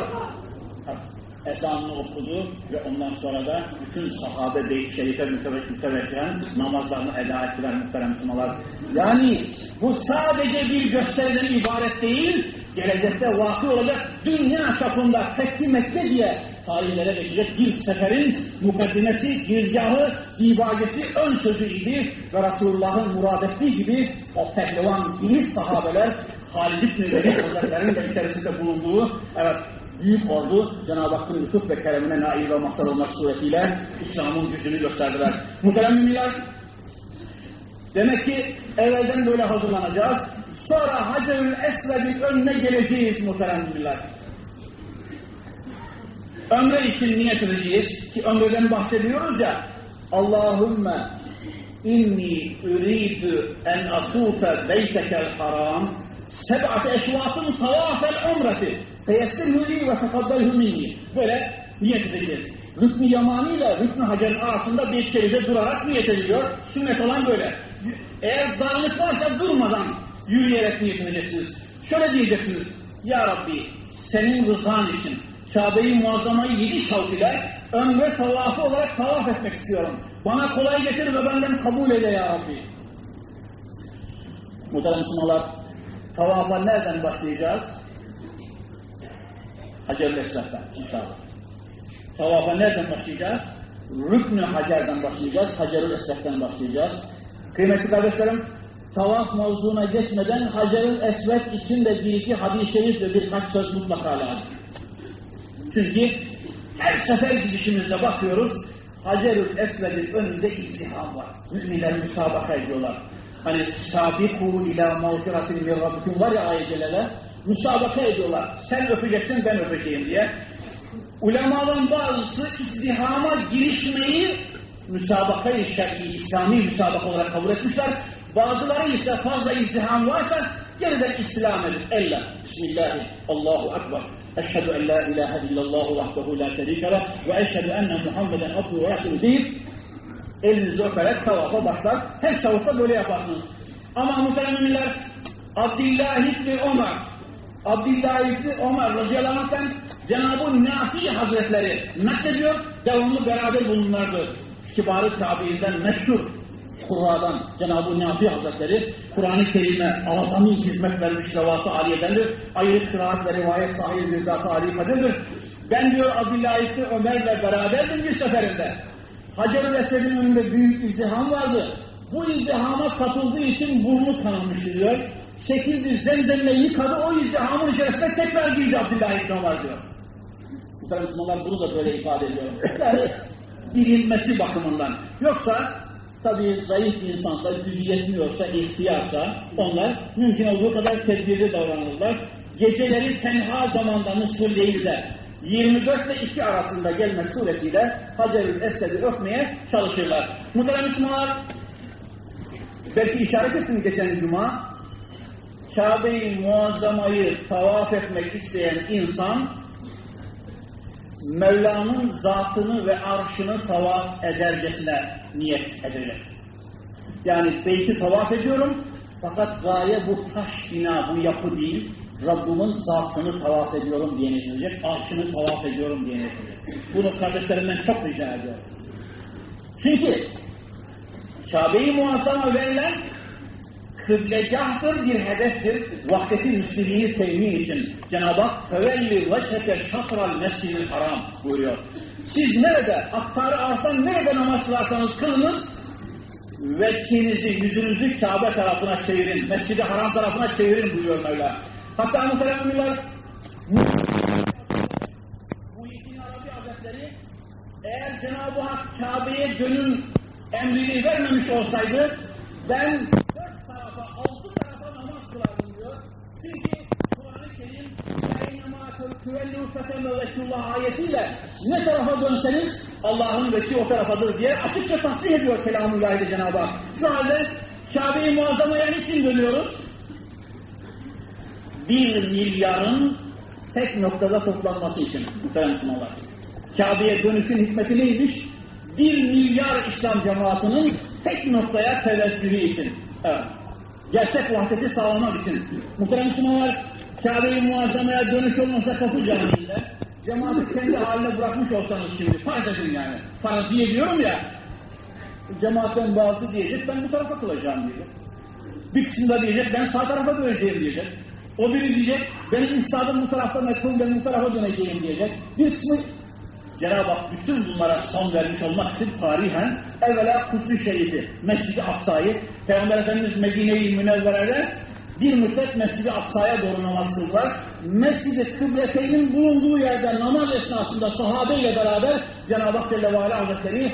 ezanını okudu ve ondan sonra da bütün sahabe Beyt-i Şerif'e müteveccihen namazlarını eda ettiler muhterem Müslümanlar. Yani bu sadece bir gösteriden ibaret değil, gelecekte vakı olacak dünya çapında Fethi Mekke diye tarihlere geçecek bir seferin mukaddimesi, girizgahı, dibagesi, ön sözüydi ve Resulullah'ın murad ettiği gibi o pehlivan yiğit sahabeler Halid İbni Velid Hazretleri'nin de içerisinde bulunduğu evet büyük ordu Cenab-ı Hakk'ın lütuf ve keremine nail ve mazhar olmak suretiyle İslam'ın gücünü gösterdiler. Muhterem demek ki evvelden böyle hazırlanacağız. Sonra Hacerül Esved'in önüne geleceğiz muhterem müminler. Ömre için niyet edeceğiz ki ömreden bahsediyoruz ya Allahümme inni üridü en atufe beytekel haram seb'ate eşvatın tavafel umreti feyessirhü li ve tekabbelhü minni. Böyle niyet edeceğiz. Rükn-i Yamani ile Rükn-i Hacer'in arasında bir şeride durarak niyet ediliyor. Sünnet olan böyle. Eğer dağınık varsa durmadan yürüyerek niyet edeceksiniz. Şöyle diyeceksiniz. Ya Rabbi senin rızan için Kabe-i Muazzama'yı yedi şavk ile ömre tavafı olarak tavaf etmek istiyorum. Bana kolay getir ve benden kabul eyle ya Rabbi. Muhterem Müslümanlar, tavafa nereden başlayacağız? Hacer-ül Esraf'tan inşallah. Tavafa nereden başlayacağız? Rüknü Hacer'den başlayacağız, Hacer-ül Esraf'tan başlayacağız. Kıymetli kardeşlerim, tavaf mevzuna geçmeden Hacer-ül Esved için de bir iki hadis-i şerif ve birkaç söz mutlaka lazım. Çünkü her sefer gidişimizde bakıyoruz, Hacerül Esved'in önünde izdiham var. Müminler müsabaka ediyorlar. Hani sabiku ila mağfiratin min rabbikum var ya ayetlerle müsabaka ediyorlar. Sen öpeceksin ben öpeceğim diye. Ulemadan bazısı izdihama girişmeyi müsabaka-i şer'i, İslami müsabaka olarak kabul etmişler. Bazıları ise fazla izdiham varsa yeniden İslam edip elle. Bismillahirrahmanirrahim. Allahu Ekber. Eşhedü en la ilahe illallah vahdehu la şerike leh ve eşhedü enne Muhammeden abduhu ve resulü deyip elinizi öperek tavafa başlar. Her tavafta böyle yaparsınız. Ama muhteremler Abdullah İbni Ömer Abdullah İbni Ömer radıyallahu anh'ten Cenab-ı Nafi Hazretleri naklediyor, devamlı beraber bulunurlardı. Kibarı tabiinden meşhur Kur'a'dan Cenab-ı Nafi Hazretleri Kur'an-ı Kerim'e azami hizmet vermiş Revat-ı Aliye'dendir. Ayrı kıraat ve rivayet sahibi bir zat-ı Ali kadirdir. Ben diyor Abdullah İbni Ömer'le beraberdim bir seferinde. Hacer-ül Esed'in önünde büyük izdiham vardı. Bu izdihama katıldığı için burnu kanamıştı diyor. Çekildi zemzemle yıkadı o izdihamın içerisine tekrar girdi Abdullah İbni Ömer diyor. Muhtemelen Müslümanlar bunu da böyle ifade ediyor. Yani bilinmesi bakımından. Yoksa tabii zayıf bir insansa, gücü yetmiyorsa, ihtiyarsa onlar mümkün olduğu kadar tedbirli davranırlar. Geceleri tenha zamanda nısfı de 24 ile 2 arasında gelmek suretiyle Hacerül Esed'i öpmeye çalışırlar. Muhterem Müslümanlar belki işaret ettim geçen cuma Kabe-i Muazzama'yı tavaf etmek isteyen insan Mevla'nın zatını ve arşını tavaf edercesine niyet edilir. Yani beyti tavaf ediyorum fakat gaye bu taş bina, bu yapı değil, Rabbimin zatını tavaf ediyorum diye niyet arşını tavaf ediyorum diye niyet Bunu kardeşlerimden çok rica ediyorum. Çünkü Kabe-i Muazzama verilen kıblegahtır, bir hedeftir. Vahdeti Müslümini temin için Cenab-ı Hak fevelli veçheke şatral mescidil haram buyuruyor. Siz nerede, aktarı arsan nerede namaz kılarsanız kılınız, veçhinizi, yüzünüzü Kabe tarafına çevirin, Mescid-i Haram tarafına çevirin buyuruyor Mevla. Hatta muhteremler iki Arabi Hazretleri eğer Cenab-ı Hak Kabe'ye dönün emrini vermemiş olsaydı ben dört tarafa, altı tarafa namaz kılardım diyor. Çünkü Kur'an-ı Kerim güvenli ufkatemle Resulullah ayetiyle ne tarafa dönseniz Allah'ın vesi o tarafadır diye açıkça tasrih ediyor kelamı ilahi Cenab-ı Hak. Şu halde Kabe-i Muazzama'ya niçin dönüyoruz? Bir milyarın tek noktada toplanması için muhterem Müslümanlar. Kabe'ye dönüşün hikmeti neymiş? Bir milyar İslam cemaatinin tek noktaya teveccühü için. Evet. Gerçek vahdeti sağlamak için. Muhterem Müslümanlar, Kabe-i Muazzama'ya dönüş olmasa kapı camiinde, cemaati kendi haline bırakmış olsanız şimdi, farz edin yani. Faraziye diyorum ya, cemaatten bazı diyecek, ben bu tarafa kılacağım diyecek. Bir kısım da diyecek, ben sağ tarafa döneceğim diyecek. O biri diyecek, benim istadım bu tarafta metrul, ben bu tarafa döneceğim diyecek. Bir kısmı Cenab-ı Hak bütün bunlara son vermiş olmak için tarihen evvela Kusu Şerifi, Mescid-i Aksa'yı, Peygamber Efendimiz Medine-i Münevvere'de bir müddet Mescid-i Aksa'ya doğru namaz kıldılar. Mescid-i Kıbleteynin bulunduğu yerde namaz esnasında sahabeyle beraber Cenab-ı Hak Celle ve Ala Hazretleri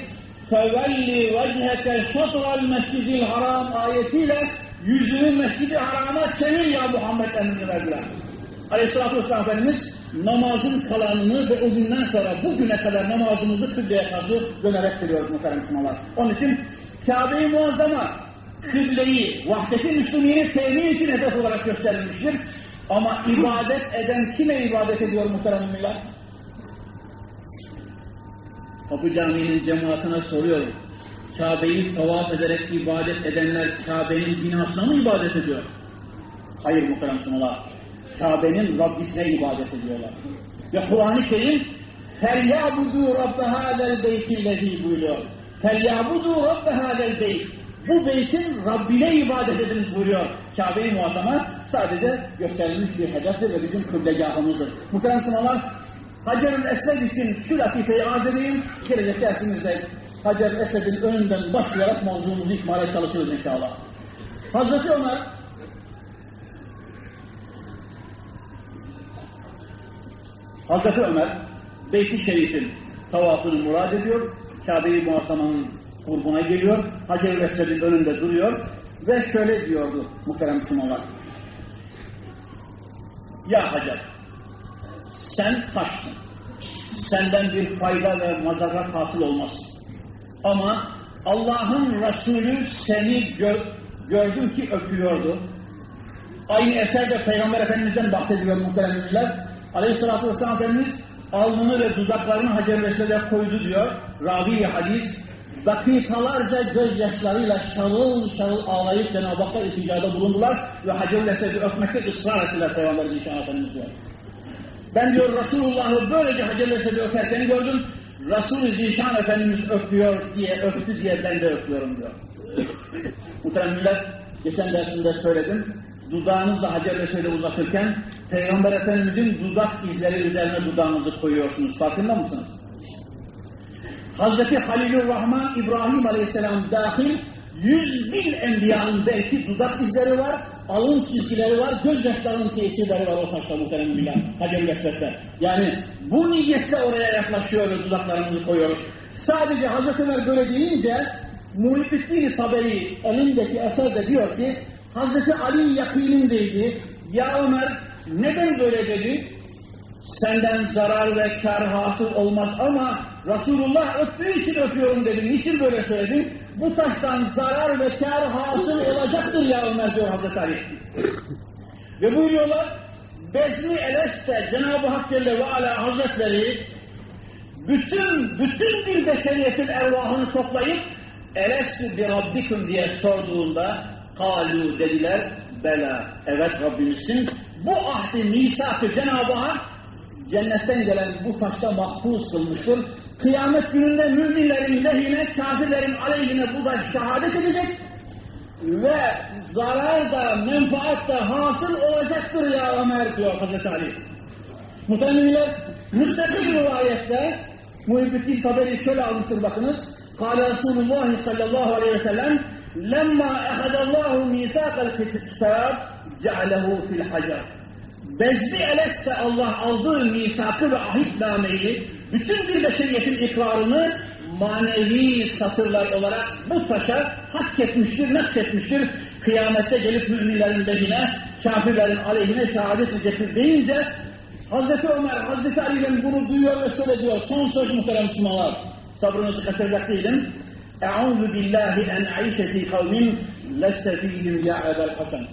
فَوَلِّ وَجْهَكَ شَطْرَ الْمَسْجِدِ الْحَرَامِ ayetiyle yüzünü Mescid-i Haram'a çevir ya Muhammed emrini verdiler. Aleyhisselatü Vesselam Efendimiz namazın kalanını ve o günden sonra bugüne kadar namazımızı kıbleye karşı dönerek kılıyoruz muhterem Müslümanlar. Onun için Kabe-i Muazzama kıbleyi, vahdeti Müslümini temin için hedef olarak gösterilmiştir. Ama ibadet eden kime ibadet ediyor muhterem müminler? Kapı Camii'nin cemaatine soruyorum. Kabe'yi tavaf ederek ibadet edenler Kabe'nin binasına mı ibadet ediyor? Hayır muhterem Müslümanlar. Kabe'nin Rabbisine ibadet ediyorlar. Ve Kur'an-ı Kerim فَلْيَعْبُدُوا رَبَّ هَذَا الْبَيْتِ الَّذ۪ي buyuruyor. فَلْيَعْبُدُوا رَبَّ هَذَا الْبَيْتِ Bu beytin Rabbine ibadet ediniz buyuruyor. Kabe-i Muazzama sadece gösterilmiş bir hedeftir ve bizim kıblegahımızdır. Muhterem Müslümanlar, Hacer-ül Esved için şu latifeyi arz edeyim. Gelecek dersimizde Hacer-ül Esved'in önünden başlayarak mevzumuzu ikmale çalışırız inşallah. Hazreti Ömer Hazreti Ömer Beyt-i Şerif'in tavafını murad ediyor. Kabe-i Muazzama'nın kurbuna geliyor. Hacer-i Vesved'in önünde duruyor ve şöyle diyordu muhterem Müslümanlar. Ya Hacer, sen taşsın. Senden bir fayda ve mazarat hasıl olmaz. Ama Allah'ın Resulü seni gö gördüm ki öpüyordu. Aynı eserde Peygamber Efendimiz'den bahsediyor muhteremler. Aleyhisselatü Vesselam Efendimiz alnını ve dudaklarını Hacer Vesved'e koydu diyor. Ravi hadis. Dakikalarca gözyaşlarıyla şarıl şarıl ağlayıp Cenab-ı Hakk'a ilticada bulundular ve Hacer Vesved'i öpmekte ısrar ettiler Peygamber Zişan Efendimiz diyor. Ben diyor Resulullah'ı böylece Hacer Vesved'i öperken gördüm. Resul-i Zişan Efendimiz öpüyor diye, öptü diye ben de öpüyorum diyor. Muhteremler, geçen dersimde söyledim. Dudağınızla Hacer Vesved'i uzatırken Peygamber Efendimiz'in dudak izleri üzerine dudağınızı koyuyorsunuz. Farkında mısınız? Hazreti Halilur Rahman İbrahim Aleyhisselam dahil yüz bin enbiyanın belki dudak izleri var, alın çizgileri var, gözyaşlarının tesirleri var o taşta muhterem billah, Hacer-i. Yani bu niyetle oraya yaklaşıyoruz, dudaklarımızı koyuyoruz. Sadece Hazreti Ömer böyle deyince Muhyiddin Taberi elindeki eserde diyor ki Hazreti Ali yakınındaydı. Ya Ömer neden böyle dedi? Senden zarar ve kar hasıl olmaz ama Resulullah öptüğü için öpüyorum dedim. Niçin böyle söyledin? Bu taştan zarar ve kar hasıl olacaktır ya Ömer diyor Hazreti Ali. ve buyuruyorlar Bezmi Eleste Cenab-ı Hak Celle ve Ala Hazretleri bütün bütün bir beşeriyetin ervahını toplayıp Elestü bir Rabbikum diye sorduğunda kalu dediler bela evet Rabbimizsin bu ahdi misakı Cenab-ı Hak cennetten gelen bu taşta mahfuz kılmıştır. Kıyamet gününde müminlerin lehine, kafirlerin aleyhine bu da şehadet edecek ve zarar da menfaat da hasıl olacaktır ya Ömer diyor Hazreti Ali. Muhtemelen müstakil rivayette Muhyiddin Taberi şöyle almıştır bakınız. Kale Resulullah sallallahu aleyhi ve sellem lemma ehadallahu misakal kitab cealehu fil hacer. Bezmi Eles'te Allah aldığı misakı ve ahitnameyi, bütün bir beşeriyetin ikrarını manevi satırlar olarak bu taşa hak etmiştir, nakşetmiştir. Kıyamette gelip müminlerin lehine, kafirlerin aleyhine şehadet edecektir deyince Hazreti Ömer, Hazreti Ali'den bunu duyuyor ve şöyle diyor. Son söz muhterem Müslümanlar. Sabrınızı kaçıracak değilim. Eûzu billahi en aişe fî kavmin leste fîhim ya Ebel Hasan.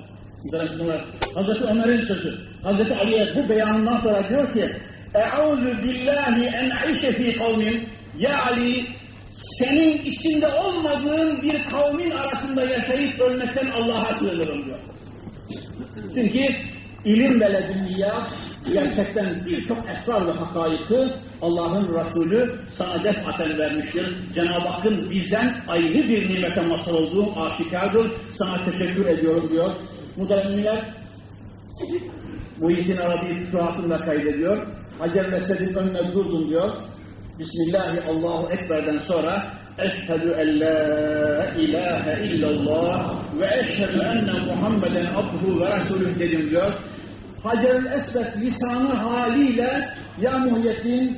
Hazreti Ömer'in sözü. Hazreti Ali'ye bu beyanından sonra diyor ki Eûzu billahi en aişe fî kavmin Ya Ali senin içinde olmadığın bir kavmin arasında yaşayıp ölmekten Allah'a sığınırım diyor. Çünkü ilim ve ledünniyat gerçekten birçok esrar ve hakaiki Allah'ın Resulü sana defaten vermiştir. Cenab-ı Hakk'ın bizden ayrı bir nimete mazhar olduğu aşikardır. Sana teşekkür ediyorum diyor. Muhteremler Muhyiddin Arabi fütuhatında kaydediyor. Hacer Vesed'in önüne durdum diyor. Bismillahi Allahu Ekber'den sonra Eşhedü en la ilahe illallah ve eşhedü enne Muhammeden abduhu ve resulüh dedim diyor. Hacer-ül lisanı haliyle ya Muhyiddin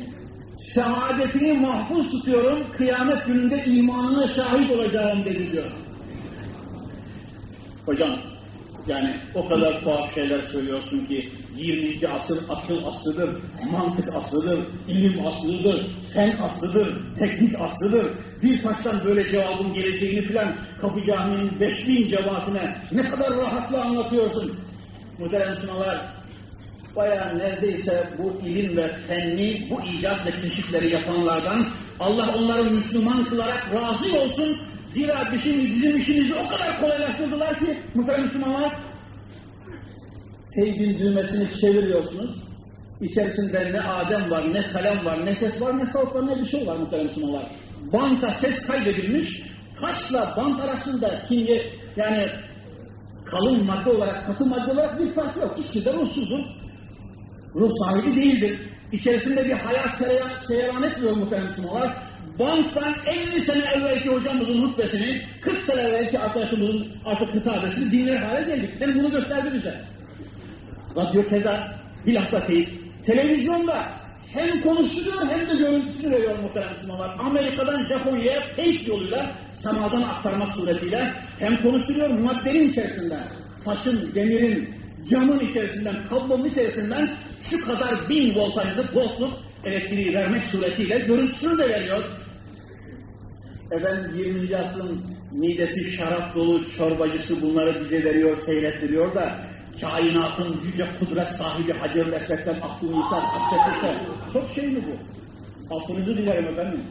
şehadetini mahfuz tutuyorum, kıyamet gününde imanına şahit olacağım dedi diyor. Hocam, yani o kadar tuhaf şeyler söylüyorsun ki 20. asır akıl aslıdır, mantık aslıdır, ilim aslıdır, fen aslıdır, teknik aslıdır. Bir taştan böyle cevabın geleceğini filan Kapı Camii'nin 5000 cemaatine ne kadar rahatla anlatıyorsun. Muhterem Müslümanlar, bayağı neredeyse bu ilim ve fenni, bu icat ve keşifleri yapanlardan Allah onları Müslüman kılarak razı olsun. Zira bizim, bizim işimizi o kadar kolaylaştırdılar ki muhterem Müslümanlar, teybin düğmesini çeviriyorsunuz. İçerisinde ne Adem var, ne kalem var, ne ses var, ne savut var, ne bir şey var muhterem Müslümanlar. Banta ses kaydedilmiş, taşla bant arasında kimye yani kalın madde olarak, katı madde olarak bir fark yok. İkisi de ruhsuzdur. Ruh sahibi değildir. İçerisinde bir hayat seyaran, seyaran etmiyor muhterem Müslümanlar. Banttan 50 sene evvelki hocamızın hutbesini, 40 sene evvelki arkadaşımızın artık hitabesini dinler hale geldik. Yani bunu gösterdi bize. Radyo keza bilhassa teyip. Televizyonda hem konuşturuyor hem de görüntüsünü veriyor muhterem Müslümanlar. Amerika'dan Japonya'ya fake yoluyla samadan aktarmak suretiyle hem konuşturuyor maddenin içerisinden, taşın, demirin, camın içerisinden, kablonun içerisinden şu kadar bin voltajlık, voltluk elektriği vermek suretiyle görüntüsünü de veriyor. Efendim 20. asrın midesi şarap dolu çorbacısı bunları bize veriyor, seyrettiriyor da kainatın yüce kudret sahibi Hacer-ül Esved'den aklını insan aksettirse çok şey mi bu? Aklınızı dilerim efendim.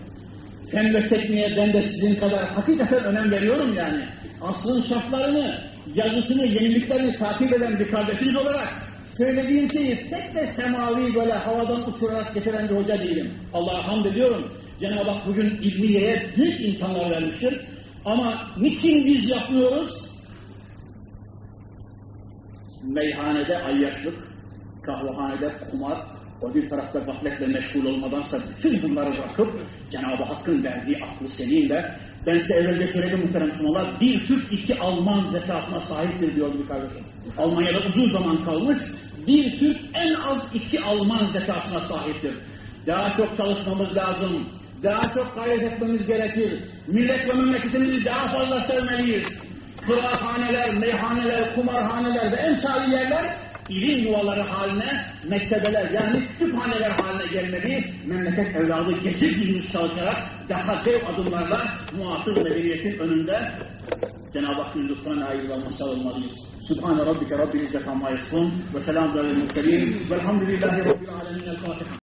Fen ve tekniğe ben de sizin kadar hakikaten önem veriyorum yani. Asrın şartlarını, yazısını, yeniliklerini takip eden bir kardeşiniz olarak söylediğim şeyi pek de semavi böyle havadan uçurarak getiren bir hoca değilim. Allah'a hamd ediyorum. Cenab-ı Hak bugün ilmiyeye büyük imkanlar vermiştir. Ama niçin biz yapmıyoruz? Meyhanede ayyaşlık, kahvehanede kumar, o bir tarafta gafletle meşgul olmadansa bütün bunları bırakıp Cenab-ı Hakk'ın verdiği aklı selimle ben size evvelce söyledim muhterem Müslümanlar bir Türk iki Alman zekasına sahiptir diyordu bir kardeşim. Almanya'da uzun zaman kalmış bir Türk en az iki Alman zekasına sahiptir. Daha çok çalışmamız lazım. Daha çok gayret etmemiz gerekir. Millet ve memleketimizi daha fazla sevmeliyiz. Kıraathaneler, meyhaneler, kumarhaneler ve emsali yerler ilim yuvaları haline mektebeler yani kütüphaneler haline gelmeli. Memleket evladı gece gündüz çalışarak daha dev adımlarla muasır medeniyetin önünde Cenab-ı Hakk'ın lütfuna nail ve mazhar olmalıyız. Subhane Rabbike Rabbil İzzet Amma Yasfun ve selamun aleyhi ve sellem velhamdülillahi Rabbil Alemin. El Fatiha.